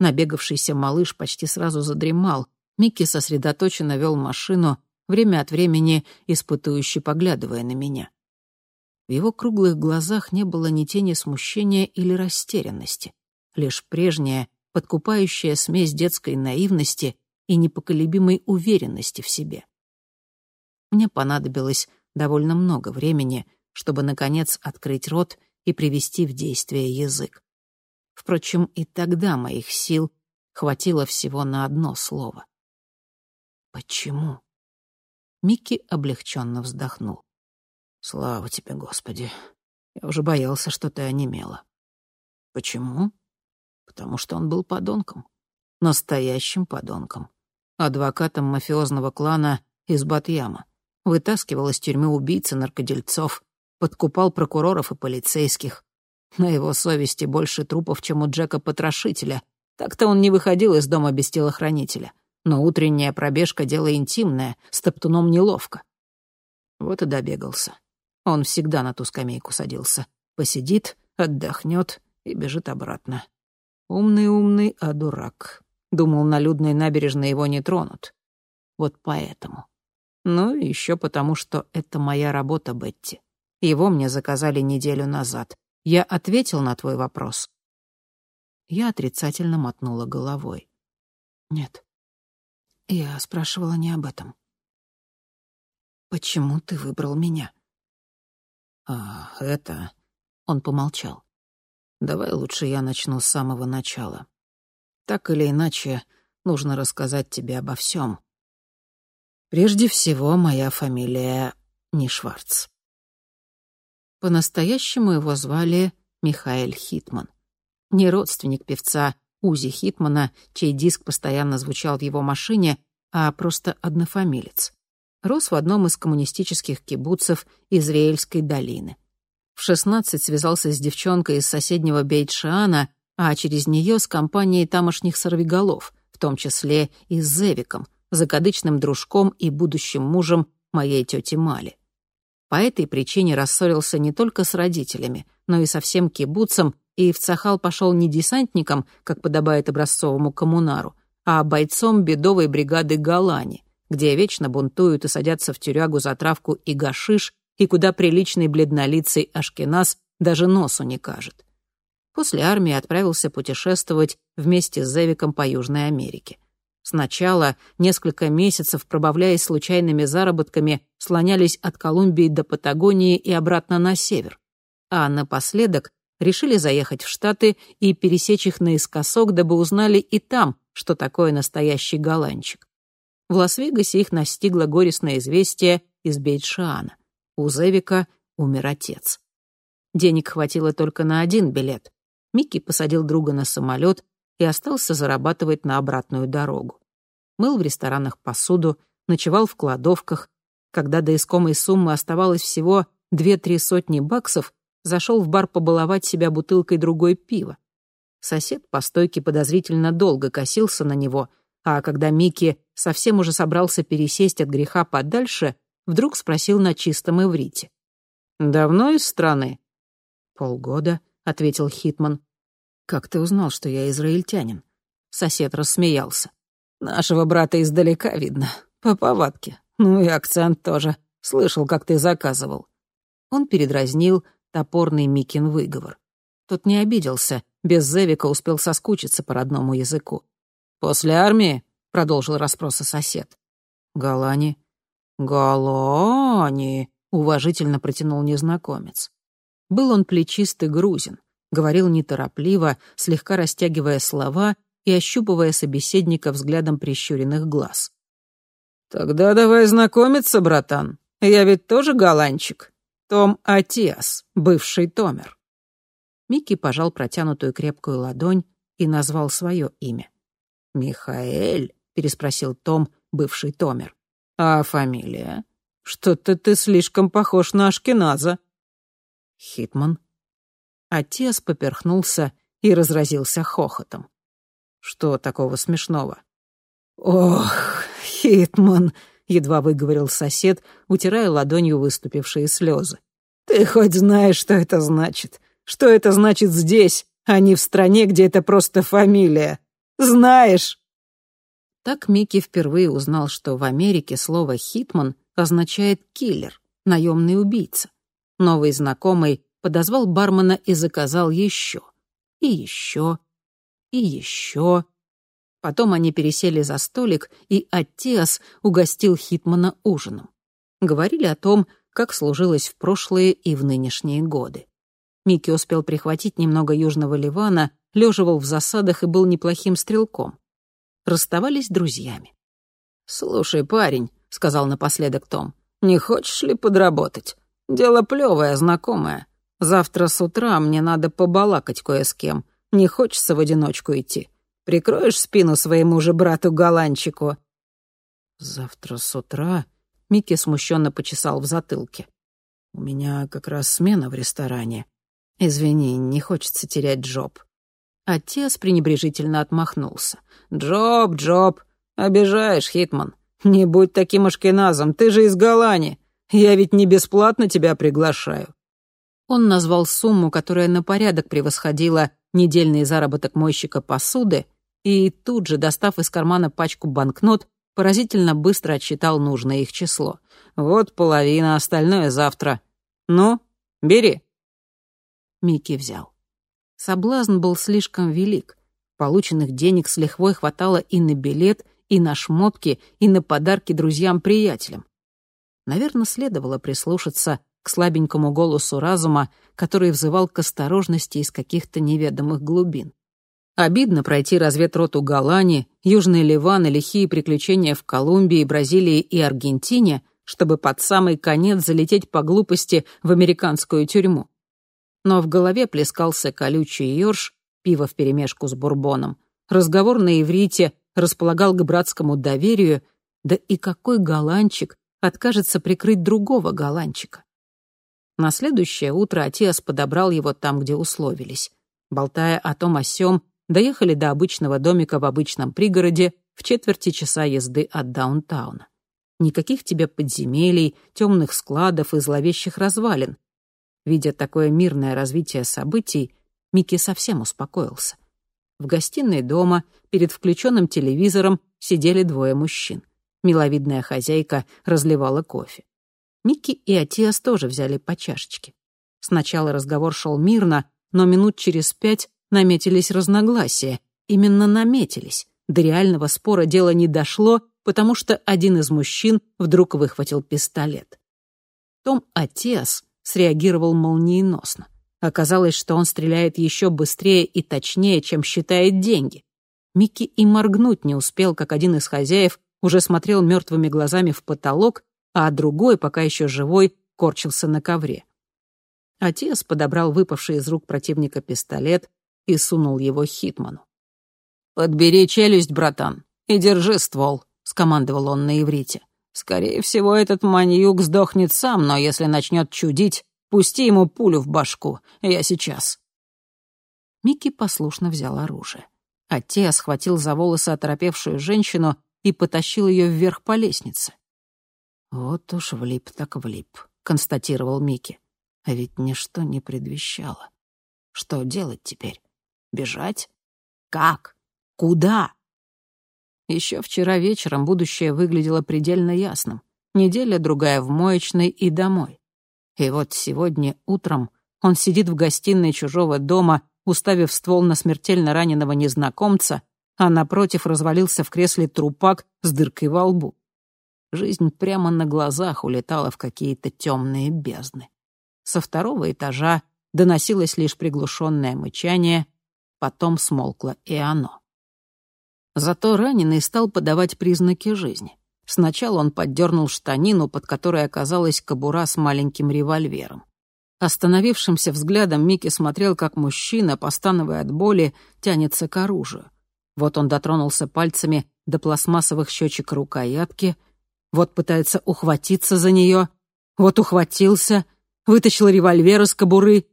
Набегавшийся малыш почти сразу задремал. Микки сосредоточенно вел машину, время от времени испытующе поглядывая на меня. В его круглых глазах не было ни тени смущения или растерянности, лишь прежняя, подкупающая смесь детской наивности и непоколебимой уверенности в себе. Мне понадобилось довольно много времени, чтобы, наконец, открыть рот и привести в действие язык. Впрочем, и тогда моих сил хватило всего на одно слово. «Почему?» Микки облегченно вздохнул. «Слава тебе, Господи! Я уже боялся, что ты онемела». «Почему?» «Потому что он был подонком. Настоящим подонком. Адвокатом мафиозного клана из Батьяма. Вытаскивал из тюрьмы убийцы наркодельцов, подкупал прокуроров и полицейских. На его совести больше трупов, чем у Джека-потрошителя. Так-то он не выходил из дома без телохранителя но утренняя пробежка — дело интимное, с топтуном неловко. Вот и добегался. Он всегда на ту скамейку садился. Посидит, отдохнет и бежит обратно. Умный-умный, а дурак. Думал, на людной набережной его не тронут. Вот поэтому. Ну и еще потому, что это моя работа, Бетти. Его мне заказали неделю назад. Я ответил на твой вопрос. Я отрицательно мотнула головой. Нет, я спрашивала не об этом. «Почему ты выбрал меня?» «А, это...» — он помолчал. «Давай лучше я начну с самого начала. Так или иначе, нужно рассказать тебе обо всем. Прежде всего, моя фамилия не Шварц. По-настоящему его звали Михаэль Хитман. Не родственник певца Узи Хитмана, чей диск постоянно звучал в его машине, а просто однофамилец. Рос в одном из коммунистических кибуцев Израильской долины. В 16 связался с девчонкой из соседнего Бейт-Шиана, а через нее с компанией тамошних сорвиголов, в том числе и с Зевиком, закадычным дружком и будущим мужем моей тети Мали. По этой причине рассорился не только с родителями, но и со всем кибуцем, и в Цахал пошел не десантником, как подобает образцовому коммунару, а бойцом бедовой бригады Галани, где вечно бунтуют и садятся в тюрягу за травку и гашиш, и куда приличный бледнолицый Ашкеназ даже носу не кажет. После армии отправился путешествовать вместе с Зевиком по Южной Америке. Сначала, несколько месяцев, пробавляясь случайными заработками, слонялись от Колумбии до Патагонии и обратно на север. А напоследок решили заехать в Штаты и пересечь их наискосок, дабы узнали и там, что такое настоящий голландчик. В Лас-Вегасе их настигло горестное известие из Бейтшиана. У Зевика умер отец. Денег хватило только на один билет. Микки посадил друга на самолет и остался зарабатывать на обратную дорогу. Мыл в ресторанах посуду, ночевал в кладовках. Когда до искомой суммы оставалось всего две-три сотни баксов, зашел в бар побаловать себя бутылкой другой пива. Сосед по стойке подозрительно долго косился на него, а когда Микки совсем уже собрался пересесть от греха подальше, вдруг спросил на чистом иврите. «Давно из страны?» «Полгода», — ответил Хитман. «Как ты узнал, что я израильтянин?» Сосед рассмеялся. «Нашего брата издалека видно, по повадке. Ну и акцент тоже. Слышал, как ты заказывал». Он передразнил топорный Микин выговор. Тот не обиделся, без Зевика успел соскучиться по родному языку. «После армии?» — продолжил расспросы сосед. «Галани». «Галани», — уважительно протянул незнакомец. Был он плечистый грузин, говорил неторопливо, слегка растягивая слова и ощупывая собеседника взглядом прищуренных глаз. «Тогда давай знакомиться, братан. Я ведь тоже голландчик. Том Атиас, бывший Томер». Микки пожал протянутую крепкую ладонь и назвал свое имя. «Михаэль?» — переспросил Том, бывший Томер. «А фамилия? Что-то ты слишком похож на Ашкеназа». «Хитман», Отец поперхнулся и разразился хохотом. «Что такого смешного?» «Ох, Хитман!» — едва выговорил сосед, утирая ладонью выступившие слезы. «Ты хоть знаешь, что это значит? Что это значит здесь, а не в стране, где это просто фамилия? Знаешь?» Так Микки впервые узнал, что в Америке слово «hitman» означает «киллер», наемный убийца. Новый знакомый подозвал бармена и заказал еще. И еще. И еще. Потом они пересели за столик, и Аттиас угостил Хитмана ужином. Говорили о том, как служилось в прошлые и в нынешние годы. Микки успел прихватить немного Южного Ливана, леживал в засадах и был неплохим стрелком. Расставались друзьями. «Слушай, парень», — сказал напоследок Том, — «не хочешь ли подработать? Дело плевое, знакомое. Завтра с утра мне надо побалакать кое с кем. Не хочется в одиночку идти. Прикроешь спину своему же брату-голландчику?» «Завтра с утра?» — Микки смущенно почесал в затылке. «У меня как раз смена в ресторане. Извини, не хочется терять Джоб». Отец пренебрежительно отмахнулся. «Джоб, Джоб, обижаешь, Хитман. Не будь таким ашкеназом, ты же из Голлани. Я ведь не бесплатно тебя приглашаю. Он назвал сумму, которая на порядок превосходила недельный заработок мойщика посуды, и тут же, достав из кармана пачку банкнот, поразительно быстро отсчитал нужное их число. «Вот половина, остальное завтра. Ну, бери». Микки взял. Соблазн был слишком велик. Полученных денег с лихвой хватало и на билет, и на шмотки, и на подарки друзьям-приятелям. Наверное, следовало прислушаться к слабенькому голосу разума, который взывал к осторожности из каких-то неведомых глубин. Обидно пройти разведроту Галани, Южный Ливан и лихие приключения в Колумбии, Бразилии и Аргентине, чтобы под самый конец залететь по глупости в американскую тюрьму. Но в голове плескался колючий ёрш, пиво вперемешку с бурбоном. Разговор на иврите располагал к братскому доверию, да и какой голландчик откажется прикрыть другого голландчика? На следующее утро Атиас подобрал его там, где условились. Болтая о том о сём, доехали до обычного домика в обычном пригороде в четверти часа езды от даунтауна. Никаких тебе подземелий, темных складов и зловещих развалин. Видя такое мирное развитие событий, Микки совсем успокоился. В гостиной дома, перед включенным телевизором, сидели двое мужчин. Миловидная хозяйка разливала кофе. Микки и Атиас тоже взяли по чашечке. Сначала разговор шел мирно, но минут через пять наметились разногласия. Именно наметились. До реального спора дело не дошло, потому что один из мужчин вдруг выхватил пистолет. Том Атиас среагировал молниеносно. Оказалось, что он стреляет еще быстрее и точнее, чем считает деньги. Микки и моргнуть не успел, как один из хозяев уже смотрел мертвыми глазами в потолок а другой, пока еще живой, корчился на ковре. Отец подобрал выпавший из рук противника пистолет и сунул его Хитману. «Подбери челюсть, братан, и держи ствол», — скомандовал он на иврите. «Скорее всего, этот маньюк сдохнет сам, но если начнет чудить, пусти ему пулю в башку. Я сейчас». Микки послушно взял оружие. Отец схватил за волосы оторопевшую женщину и потащил ее вверх по лестнице. «Вот уж влип так влип», — констатировал Микки. «А ведь ничто не предвещало. Что делать теперь? Бежать? Как? Куда?» Еще вчера вечером будущее выглядело предельно ясным. Неделя другая в моечной и домой. И вот сегодня утром он сидит в гостиной чужого дома, уставив ствол на смертельно раненого незнакомца, а напротив развалился в кресле трупак с дыркой во лбу. Жизнь прямо на глазах улетала в какие-то темные бездны. Со второго этажа доносилось лишь приглушенное мычание, потом смолкло и оно. Зато раненый стал подавать признаки жизни. Сначала он поддернул штанину, под которой оказалась кобура с маленьким револьвером. Остановившимся взглядом Микки смотрел, как мужчина, постановая от боли, тянется к оружию. Вот он дотронулся пальцами до пластмассовых щечек рукоятки — вот пытается ухватиться за нее. Вот ухватился, вытащил револьвер из кобуры.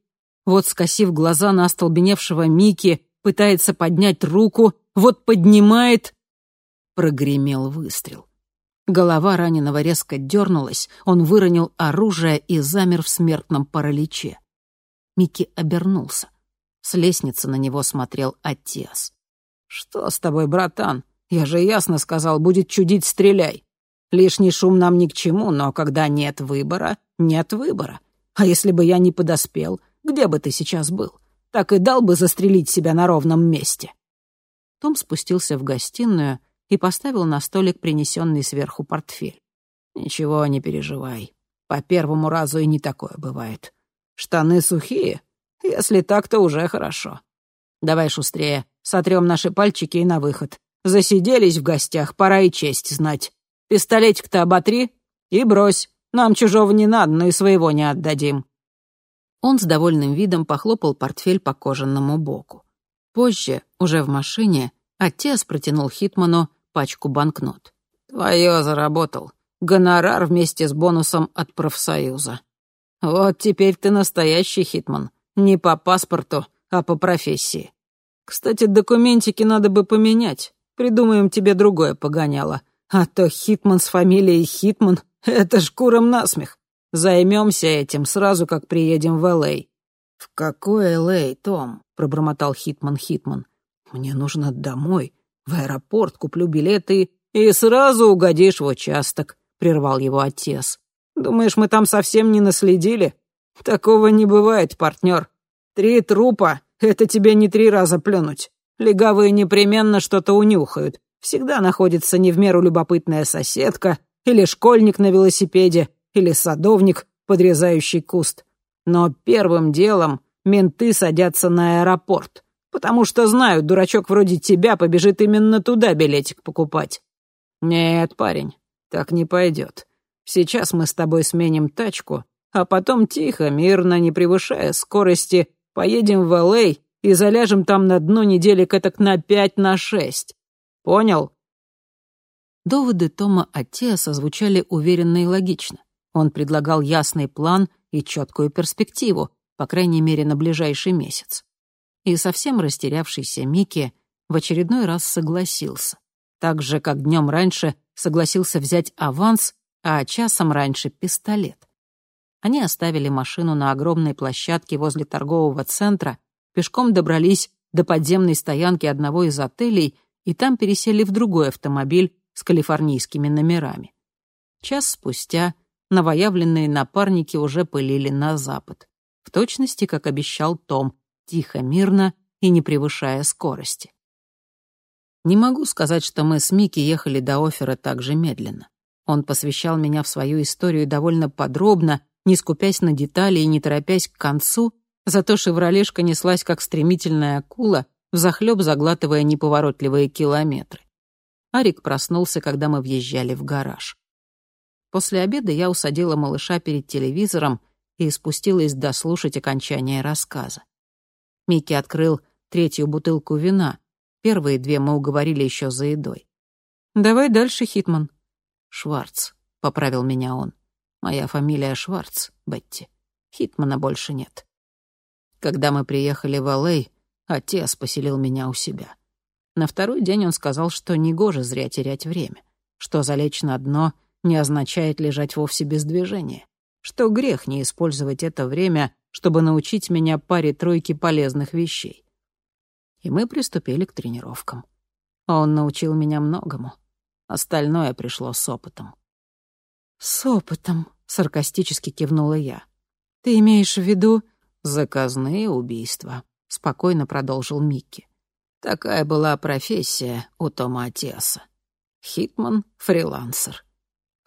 Вот, скосив глаза на остолбеневшего Мики, пытается поднять руку. Вот поднимает. Прогремел выстрел. Голова раненого резко дернулась, он выронил оружие и замер в смертном параличе. Микки обернулся. С лестницы на него смотрел отец. «Что с тобой, братан? Я же ясно сказал, будет чудить, стреляй. Лишний шум нам ни к чему, но когда нет выбора, нет выбора. А если бы я не подоспел, где бы ты сейчас был? Так и дал бы застрелить себя на ровном месте». Том спустился в гостиную и поставил на столик принесенный сверху портфель. «Ничего, не переживай. По первому разу и не такое бывает. Штаны сухие? Если так, то уже хорошо. Давай шустрее, сотрем наши пальчики и на выход. Засиделись в гостях, пора и честь знать. Пистолетик-то оботри и брось. Нам чужого не надо, но и своего не отдадим». Он с довольным видом похлопал портфель по кожаному боку. Позже, уже в машине, отец протянул Хитману пачку банкнот. «Твое заработал. Гонорар вместе с бонусом от профсоюза. Вот теперь ты настоящий hitman. Не по паспорту, а по профессии. Кстати, документики надо бы поменять. Придумаем тебе другое погоняло. А то hitman с фамилией Хитман — это ж курам на смех. Займемся этим сразу, как приедем в Л.А. «В какой Л.А., Том?» — пробормотал Хитман Хитман. «Мне нужно домой, в аэропорт, куплю билеты и сразу угодишь в участок», — прервал его отец. «Думаешь, мы там совсем не наследили? Такого не бывает, партнер. Три трупа — это тебе не три раза плюнуть. Легавые непременно что-то унюхают, всегда находится не в меру любопытная соседка, или школьник на велосипеде, или садовник, подрезающий куст. Но первым делом менты садятся на аэропорт, потому что знают, дурачок вроде тебя побежит именно туда билетик покупать. Нет, парень, так не пойдет. Сейчас мы с тобой сменим тачку, а потом тихо, мирно, не превышая скорости, поедем в Л.А. и заляжем там на дно недели каток на пять, на шесть. Понял?» Доводы Тома Атеаса звучали уверенно и логично. Он предлагал ясный план и четкую перспективу, по крайней мере, на ближайший месяц. И совсем растерявшийся Микки в очередной раз согласился. Так же, как днем раньше согласился взять аванс, а часом раньше — пистолет. Они оставили машину на огромной площадке возле торгового центра, пешком добрались до подземной стоянки одного из отелей и там пересели в другой автомобиль с калифорнийскими номерами. Час спустя новоявленные напарники уже пылили на запад, в точности, как обещал Том, тихо, мирно и не превышая скорости. Не могу сказать, что мы с Микки ехали до Оффера так же медленно. Он посвящал меня в свою историю довольно подробно, не скупясь на детали и не торопясь к концу, зато «Шевролешка» неслась как стремительная акула, взахлёб заглатывая неповоротливые километры. Арик проснулся, когда мы въезжали в гараж. После обеда я усадила малыша перед телевизором и спустилась дослушать окончание рассказа. Микки открыл третью бутылку вина. Первые две мы уговорили еще за едой. «Давай дальше, Хитман». «Шварц», — поправил меня он. «Моя фамилия Шварц, Бетти. Хитмана больше нет». Когда мы приехали в Л.А., отец поселил меня у себя. На второй день он сказал, что негоже зря терять время, что залечь на дно не означает лежать вовсе без движения, что грех не использовать это время, чтобы научить меня паре-тройки полезных вещей. И мы приступили к тренировкам. Он научил меня многому. Остальное пришло с опытом. «С опытом», — саркастически кивнула я. «Ты имеешь в виду...» «Заказные убийства», — спокойно продолжил Микки. Такая была профессия у Тома Атиаса. Хитман — фрилансер.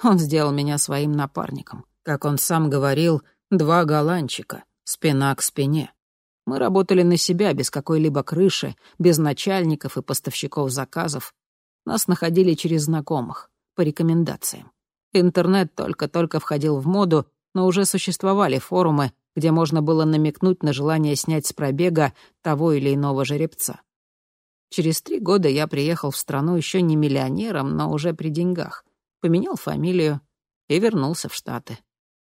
Он сделал меня своим напарником. Как он сам говорил, два голландчика, спина к спине. Мы работали на себя, без какой-либо крыши, без начальников и поставщиков заказов. Нас находили через знакомых, по рекомендациям. Интернет только-только входил в моду, но уже существовали форумы, где можно было намекнуть на желание снять с пробега того или иного жеребца. Через три года я приехал в страну еще не миллионером, но уже при деньгах. Поменял фамилию и вернулся в Штаты.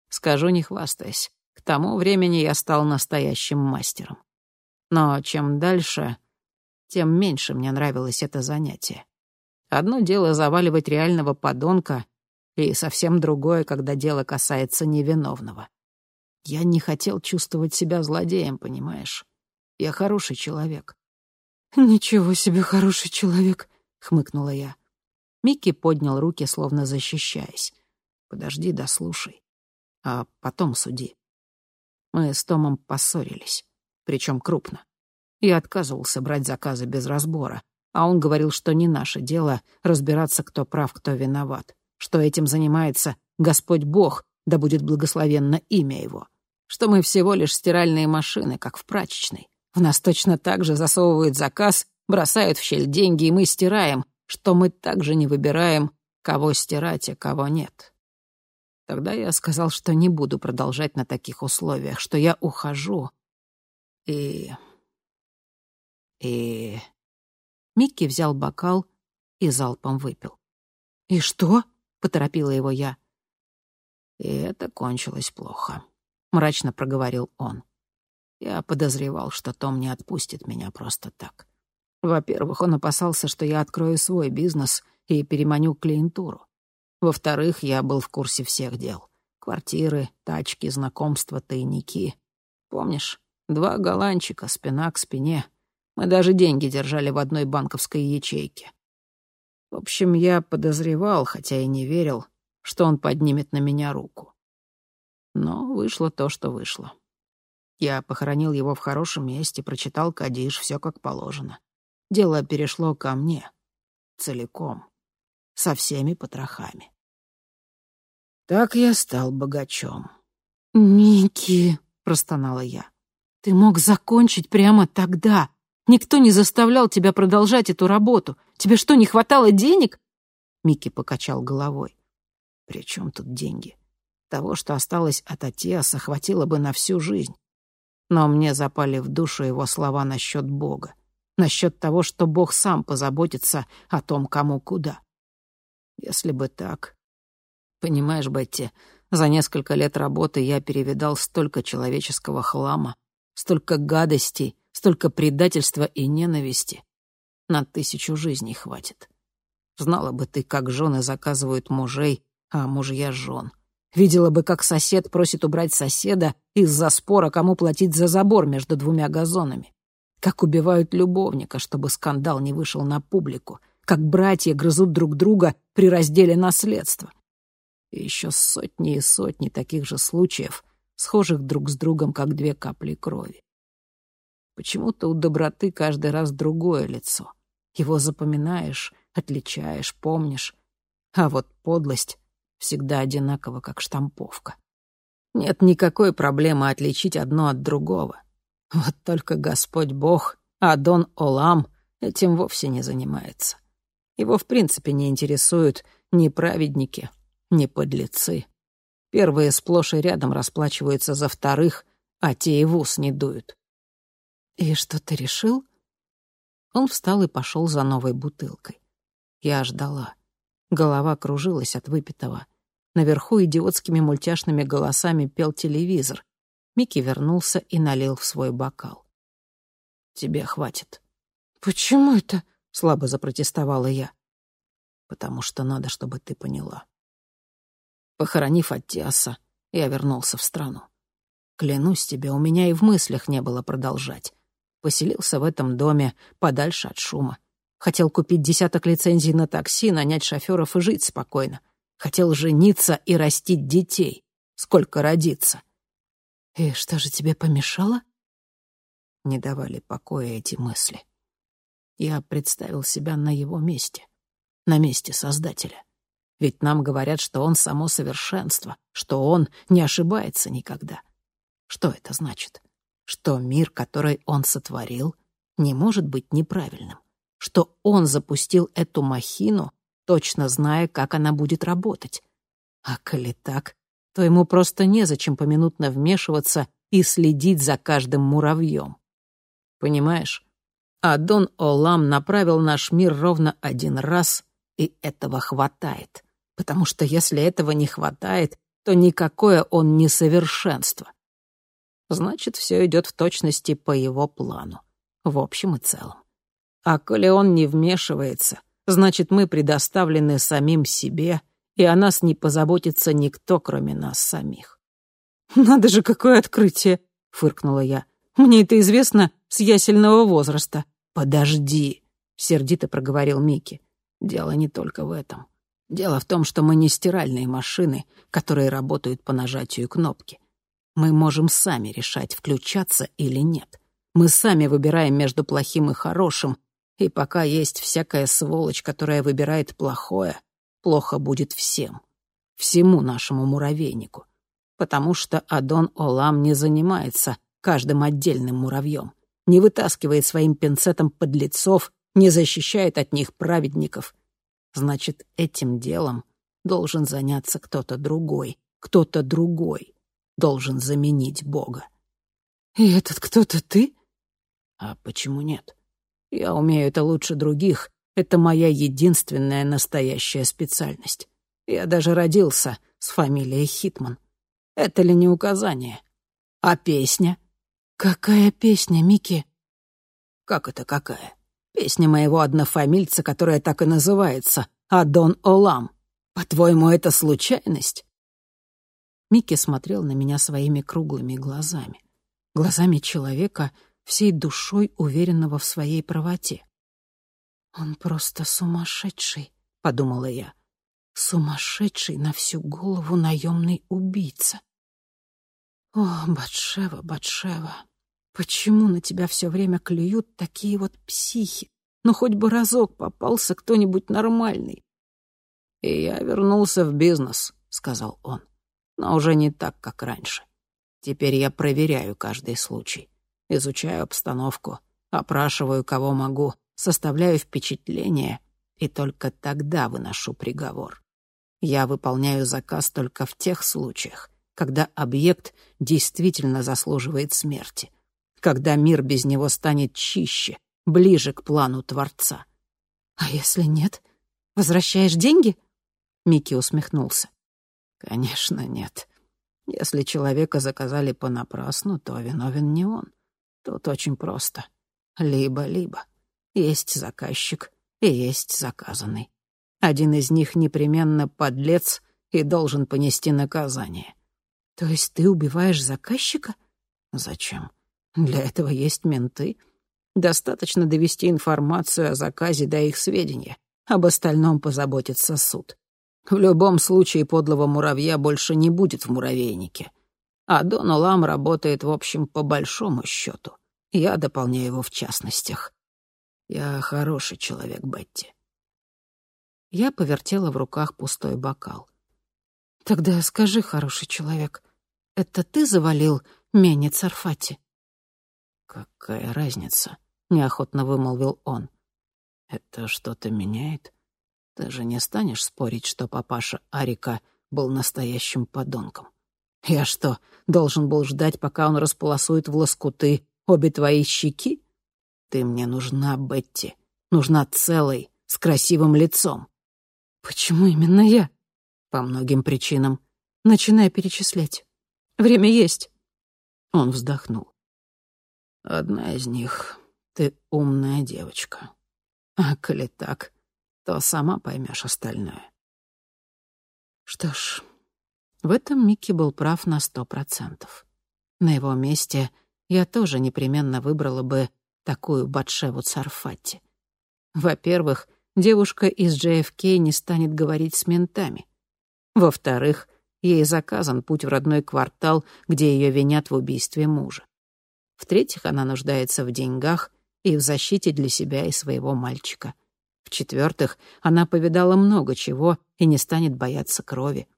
Скажу, не хвастаясь, к тому времени я стал настоящим мастером. Но чем дальше, тем меньше мне нравилось это занятие. Одно дело заваливать реального подонка, и совсем другое, когда дело касается невиновного. Я не хотел чувствовать себя злодеем, понимаешь? Я хороший человек. «Ничего себе хороший человек», — хмыкнула я. Микки поднял руки, словно защищаясь. «Подожди, дослушай. А потом суди». Мы с Томом поссорились, причем крупно. Я отказывался брать заказы без разбора, а он говорил, что не наше дело разбираться, кто прав, кто виноват, что этим занимается Господь Бог, да будет благословенно имя Его, что мы всего лишь стиральные машины, как в прачечной, в нас точно так же засовывают заказ, бросают в щель деньги, и мы стираем, что мы также не выбираем, кого стирать, а кого нет. Тогда я сказал, что не буду продолжать на таких условиях, что я ухожу. И... И... Микки взял бокал и залпом выпил. «И что?» — поторопила его я. «И это кончилось плохо», — мрачно проговорил он. Я подозревал, что Том не отпустит меня просто так. Во-первых, он опасался, что я открою свой бизнес и переманю клиентуру. Во-вторых, я был в курсе всех дел. Квартиры, тачки, знакомства, тайники. Помнишь, два голландчика, спина к спине. Мы даже деньги держали в одной банковской ячейке. В общем, я подозревал, хотя и не верил, что он поднимет на меня руку. Но вышло то, что вышло. Я похоронил его в хорошем месте, прочитал Кадиш, все как положено. Дело перешло ко мне. Целиком. Со всеми потрохами. Так я стал богачом. «Микки», — простонала я, — «ты мог закончить прямо тогда. Никто не заставлял тебя продолжать эту работу. Тебе что, не хватало денег?» Микки покачал головой. При чем тут деньги? Того, что осталось от Атиаса, хватило бы на всю жизнь. Но мне запали в душу его слова насчет Бога, насчет того, что Бог сам позаботится о том, кому куда. Если бы так... Понимаешь, Бетти, за несколько лет работы я перевидал столько человеческого хлама, столько гадостей, столько предательства и ненависти. На тысячу жизней хватит. Знала бы ты, как жены заказывают мужей, а мужья жен. Видела бы, как сосед просит убрать соседа из-за спора, кому платить за забор между двумя газонами. Как убивают любовника, чтобы скандал не вышел на публику. Как братья грызут друг друга при разделе наследства. И еще сотни и сотни таких же случаев, схожих друг с другом, как две капли крови. Почему-то у доброты каждый раз другое лицо. Его запоминаешь, отличаешь, помнишь. А вот подлость всегда одинакова, как штамповка. Нет никакой проблемы отличить одно от другого. Вот только Господь Бог, Адон Олам, этим вовсе не занимается. Его в принципе не интересуют ни праведники, ни подлецы. Первые сплошь и рядом расплачиваются за вторых, а те и в ус не дуют. «И что ты решил?» Он встал и пошел за новой бутылкой. Я ждала. Голова кружилась от выпитого. Наверху идиотскими мультяшными голосами пел телевизор. Микки вернулся и налил в свой бокал. «Тебе хватит». «Почему это?» — слабо запротестовала я. «Потому что надо, чтобы ты поняла». Похоронив Аттиаса, я вернулся в страну. Клянусь тебе, у меня и в мыслях не было продолжать. Поселился в этом доме, подальше от шума. Хотел купить десяток лицензий на такси, нанять шоферов и жить спокойно. Хотел жениться и растить детей. Сколько родиться. И что же тебе помешало? Не давали покоя эти мысли. Я представил себя на его месте. На месте Создателя. Ведь нам говорят, что он само совершенство, что он не ошибается никогда. Что это значит? Что мир, который он сотворил, не может быть неправильным. Что он запустил эту махину, точно зная, как она будет работать. А коли так, то ему просто незачем поминутно вмешиваться и следить за каждым муравьем. Понимаешь? Адон Олам направил наш мир ровно один раз, и этого хватает потому что если этого не хватает, то никакое он не совершенство. Значит, все идет в точности по его плану, в общем и целом. А коли он не вмешивается, значит, мы предоставлены самим себе, и о нас не позаботится никто, кроме нас самих. «Надо же, какое открытие!» — фыркнула я. «Мне это известно с ясельного возраста». «Подожди», — сердито проговорил Микки. «Дело не только в этом. Дело в том, что мы не стиральные машины, которые работают по нажатию кнопки. Мы можем сами решать, включаться или нет. Мы сами выбираем между плохим и хорошим, и пока есть всякая сволочь, которая выбирает плохое, плохо будет всем. Всему нашему муравейнику. Потому что Адон Олам не занимается каждым отдельным муравьем, не вытаскивает своим пинцетом подлецов, не защищает от них праведников — Значит, этим делом должен заняться кто-то другой. Кто-то другой должен заменить Бога. И этот кто-то ты? А почему нет? Я умею это лучше других. Это моя единственная настоящая специальность. Я даже родился с фамилией Хитман. Это ли не указание? А песня? Какая песня, Микки? Как это какая? Песня моего однофамильца, которая так и называется «Адон Олам». По-твоему, это случайность?» Микки смотрел на меня своими круглыми глазами. Глазами человека, всей душой уверенного в своей правоте. «Он просто сумасшедший», — подумала я. «Сумасшедший на всю голову наемный убийца». «О, Батшева, Батшева, Почему на тебя все время клюют такие вот психи? Ну, хоть бы разок попался кто-нибудь нормальный. «И я вернулся в бизнес», — сказал он. «Но уже не так, как раньше. Теперь я проверяю каждый случай, изучаю обстановку, опрашиваю, кого могу, составляю впечатление и только тогда выношу приговор. Я выполняю заказ только в тех случаях, когда объект действительно заслуживает смерти, когда мир без него станет чище, ближе к плану Творца. «А если нет? Возвращаешь деньги?» Микки усмехнулся. «Конечно, нет. Если человека заказали понапрасну, то виновен не он. Тут очень просто. Либо-либо. Есть заказчик и есть заказанный. Один из них непременно подлец и должен понести наказание. То есть ты убиваешь заказчика? Зачем? Для этого есть менты. Достаточно довести информацию о заказе до их сведения. Об остальном позаботится суд. В любом случае подлого муравья больше не будет в муравейнике. А Дон Улам работает, в общем, по большому счету. Я дополняю его в частностях. Я хороший человек, Бетти. Я повертела в руках пустой бокал. «Тогда скажи, хороший человек, это ты завалил Мени Царфати?» «Какая разница?» — неохотно вымолвил он. «Это что-то меняет? Ты же не станешь спорить, что папаша Арика был настоящим подонком? Я что, должен был ждать, пока он располосует в лоскуты обе твои щеки? Ты мне нужна, Бетти, нужна целой, с красивым лицом. «Почему именно я?» «По многим причинам». «Начинай перечислять. Время есть». Он вздохнул. «Одна из них — ты умная девочка. А коли так, то сама поймешь остальное». Что ж, в этом Микки был прав на сто процентов. На его месте я тоже непременно выбрала бы такую Батшеву Царфати. Во-первых, девушка из JFK не станет говорить с ментами. Во-вторых, ей заказан путь в родной квартал, где ее винят в убийстве мужа. В-третьих, она нуждается в деньгах и в защите для себя и своего мальчика. В-четвертых, она повидала много чего и не станет бояться крови.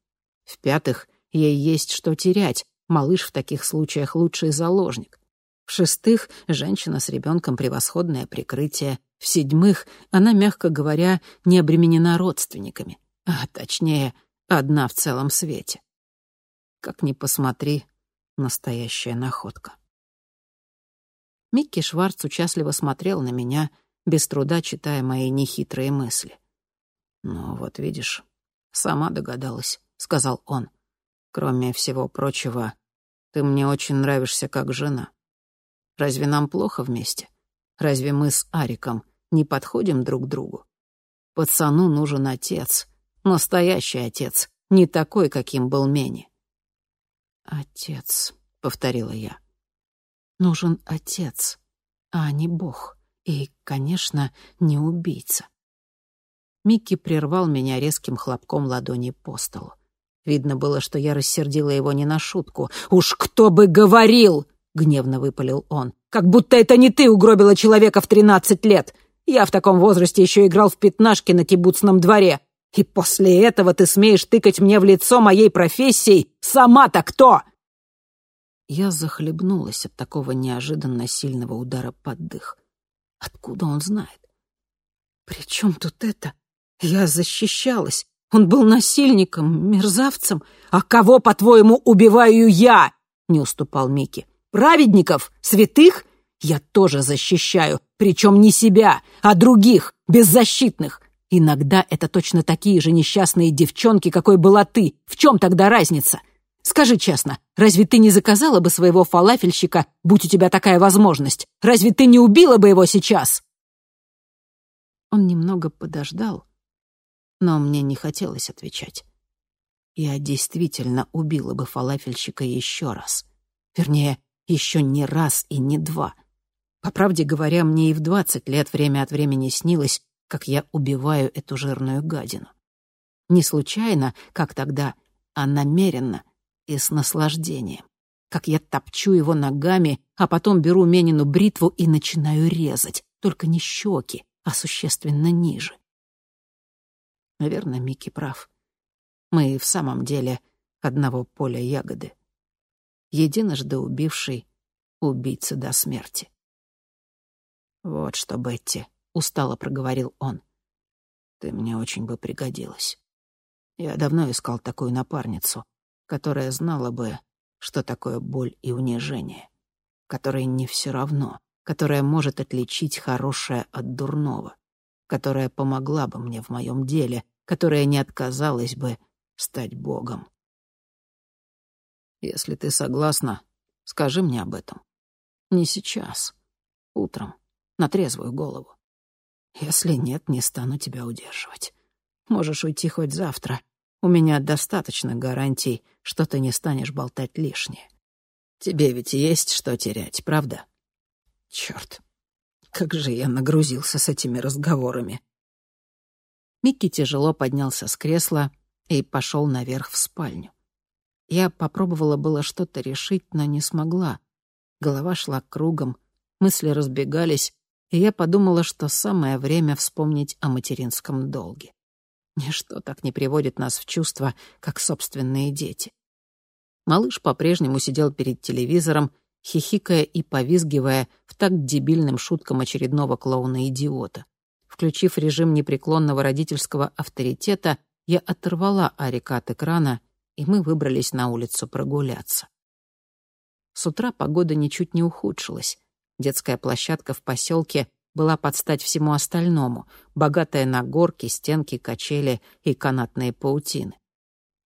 В-пятых, ей есть что терять, малыш в таких случаях лучший заложник. В-шестых, женщина с ребенком превосходное прикрытие. В-седьмых, она, мягко говоря, не обременена родственниками, а точнее, одна в целом свете. Как ни посмотри, настоящая находка. Микки Шварц участливо смотрел на меня, без труда читая мои нехитрые мысли. «Ну вот видишь, сама догадалась», — сказал он. «Кроме всего прочего, ты мне очень нравишься как жена. Разве нам плохо вместе? Разве мы с Ариком не подходим друг другу. Пацану нужен отец, настоящий отец, не такой, каким был Мени. «Отец», — повторила я. «Нужен отец, а не бог. И, конечно, не убийца». Микки прервал меня резким хлопком ладони по столу. Видно было, что я рассердила его не на шутку. «Уж кто бы говорил!» — гневно выпалил он. «Как будто это не ты угробила человека в тринадцать лет! Я в таком возрасте еще играл в пятнашки на кибуцном дворе. И после этого ты смеешь тыкать мне в лицо моей профессией? Сама-то кто?» Я захлебнулась от такого неожиданно сильного удара под дых. Откуда он знает? «При чем тут это? Я защищалась. Он был насильником, мерзавцем. А кого, по-твоему, убиваю я?» — не уступал Микки. «Праведников? Святых? Я тоже защищаю, причем не себя, а других, беззащитных. Иногда это точно такие же несчастные девчонки, какой была ты. В чем тогда разница? Скажи честно, разве ты не заказала бы своего фалафельщика, будь у тебя такая возможность? Разве ты не убила бы его сейчас?» Он немного подождал, но мне не хотелось отвечать. Я действительно убила бы фалафельщика еще раз. Вернее, еще не раз и не два — по правде говоря, мне и в двадцать лет время от времени снилось, как я убиваю эту жирную гадину. Не случайно, как тогда, а намеренно и с наслаждением. Как я топчу его ногами, а потом беру Менину бритву и начинаю резать, только не щеки, а существенно ниже. Наверное, Микки прав. Мы в самом деле одного поля ягоды. Единожды убивший убийца до смерти. «Вот что, Бетти», — устало проговорил он. «Ты мне очень бы пригодилась. Я давно искал такую напарницу, которая знала бы, что такое боль и унижение, которой не все равно, которая может отличить хорошее от дурного, которая помогла бы мне в моем деле, которая не отказалась бы стать Богом. Если ты согласна, скажи мне об этом. Не сейчас, утром, на трезвую голову. Если нет, не стану тебя удерживать. Можешь уйти хоть завтра. У меня достаточно гарантий, что ты не станешь болтать лишнее. Тебе ведь есть что терять, правда? Чёрт, как же я нагрузился с этими разговорами. Микки тяжело поднялся с кресла и пошел наверх в спальню. Я попробовала было что-то решить, но не смогла. Голова шла кругом, мысли разбегались, и я подумала, что самое время вспомнить о материнском долге. Ничто так не приводит нас в чувство, как собственные дети. Малыш по-прежнему сидел перед телевизором, хихикая и повизгивая в такт дебильным шуткам очередного клоуна-идиота. Включив режим непреклонного родительского авторитета, я оторвала Арика от экрана, и мы выбрались на улицу прогуляться. С утра погода ничуть не ухудшилась. Детская площадка в поселке была под стать всему остальному, богатая на горки, стенки, качели и канатные паутины.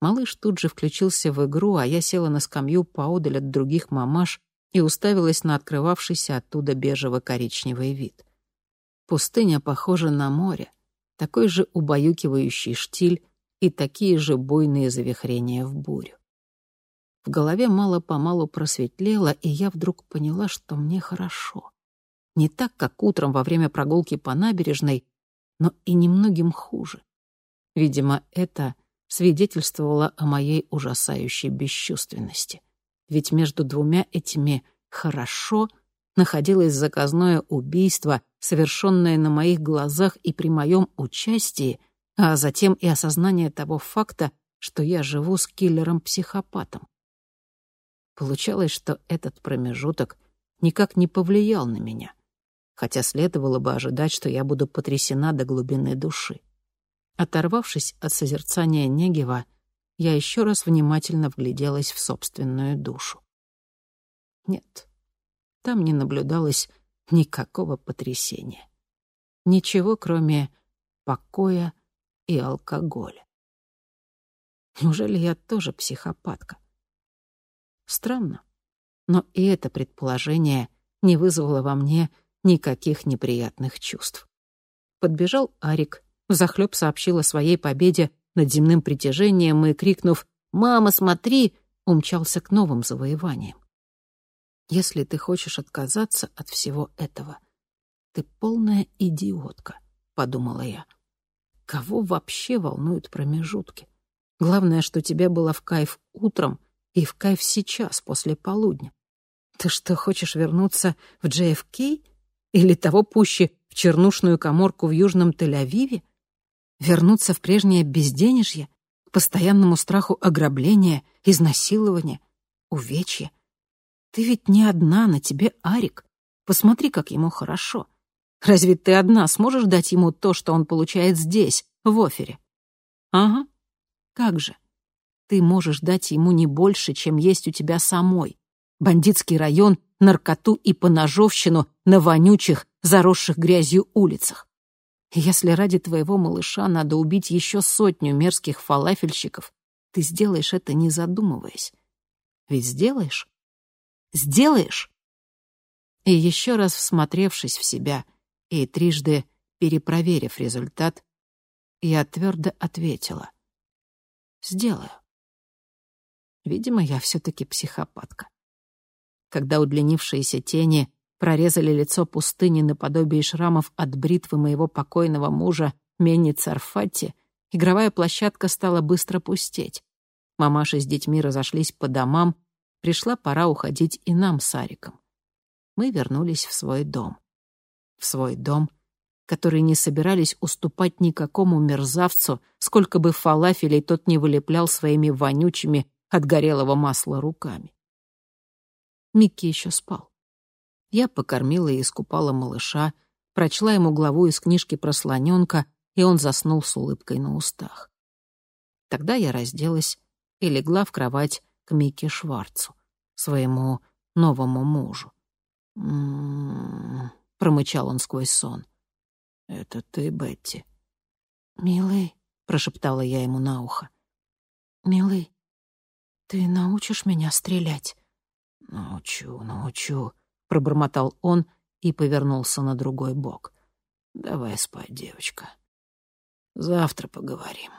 Малыш тут же включился в игру, а я села на скамью поодаль от других мамаш и уставилась на открывавшийся оттуда бежево-коричневый вид. Пустыня похожа на море, такой же убаюкивающий штиль и такие же буйные завихрения в бурю. В голове мало-помалу просветлело, и я вдруг поняла, что мне хорошо. Не так, как утром во время прогулки по набережной, но и немногим хуже. Видимо, это свидетельствовало о моей ужасающей бесчувственности. Ведь между двумя этими «хорошо» находилось заказное убийство, совершенное на моих глазах и при моем участии, а затем и осознание того факта, что я живу с киллером-психопатом. Получалось, что этот промежуток никак не повлиял на меня, хотя следовало бы ожидать, что я буду потрясена до глубины души. Оторвавшись от созерцания Негева, я еще раз внимательно вгляделась в собственную душу. Нет, там не наблюдалось никакого потрясения. Ничего, кроме покоя и алкоголя. Неужели я тоже психопатка? Странно. Но и это предположение не вызвало во мне никаких неприятных чувств. Подбежал Арик, взахлёб сообщил о своей победе над земным притяжением и, крикнув «Мама, смотри!», умчался к новым завоеваниям. Если ты хочешь отказаться от всего этого, ты полная идиотка, — подумала я. Кого вообще волнуют промежутки? Главное, что тебе было в кайф утром и в кайф сейчас, после полудня. Ты что, хочешь вернуться в JFK? Или того пуще в чернушную коморку в Южном Тель-Авиве? Вернуться в прежнее безденежье? К постоянному страху ограбления, изнасилования, увечья? Ты ведь не одна, на тебе Арик. Посмотри, как ему хорошо. Разве ты одна сможешь дать ему то, что он получает здесь, в офере? Ага. Как же? ты можешь дать ему не больше, чем есть у тебя самой. Бандитский район, наркоту и поножовщину на вонючих, заросших грязью улицах. если ради твоего малыша надо убить еще сотню мерзких фалафельщиков, ты сделаешь это, не задумываясь. Ведь сделаешь? Сделаешь? И еще раз всмотревшись в себя и трижды перепроверив результат, я твердо ответила. Сделаю. Видимо, я все-таки психопатка. Когда удлинившиеся тени прорезали лицо пустыни наподобие шрамов от бритвы моего покойного мужа Менни Царфати, игровая площадка стала быстро пустеть. Мамаши с детьми разошлись по домам, пришла пора уходить и нам с Ариком. Мы вернулись в свой дом. В свой дом, который не собирались уступать никакому мерзавцу, сколько бы фалафелей тот не вылеплял своими вонючими от горелого масла руками. Микки еще спал. Я покормила и искупала малыша, прочла ему главу из книжки про слоненка, и он заснул с улыбкой на устах. Тогда я разделась и легла в кровать к Микки Шварцу, своему новому мужу. «М-м-м», промычал он сквозь сон. «Это ты, Бетти?» «Милый», — прошептала я ему на ухо. «Милый, ты научишь меня стрелять?» «Научу, научу», — пробормотал он и повернулся на другой бок. «Давай спать, девочка. Завтра поговорим».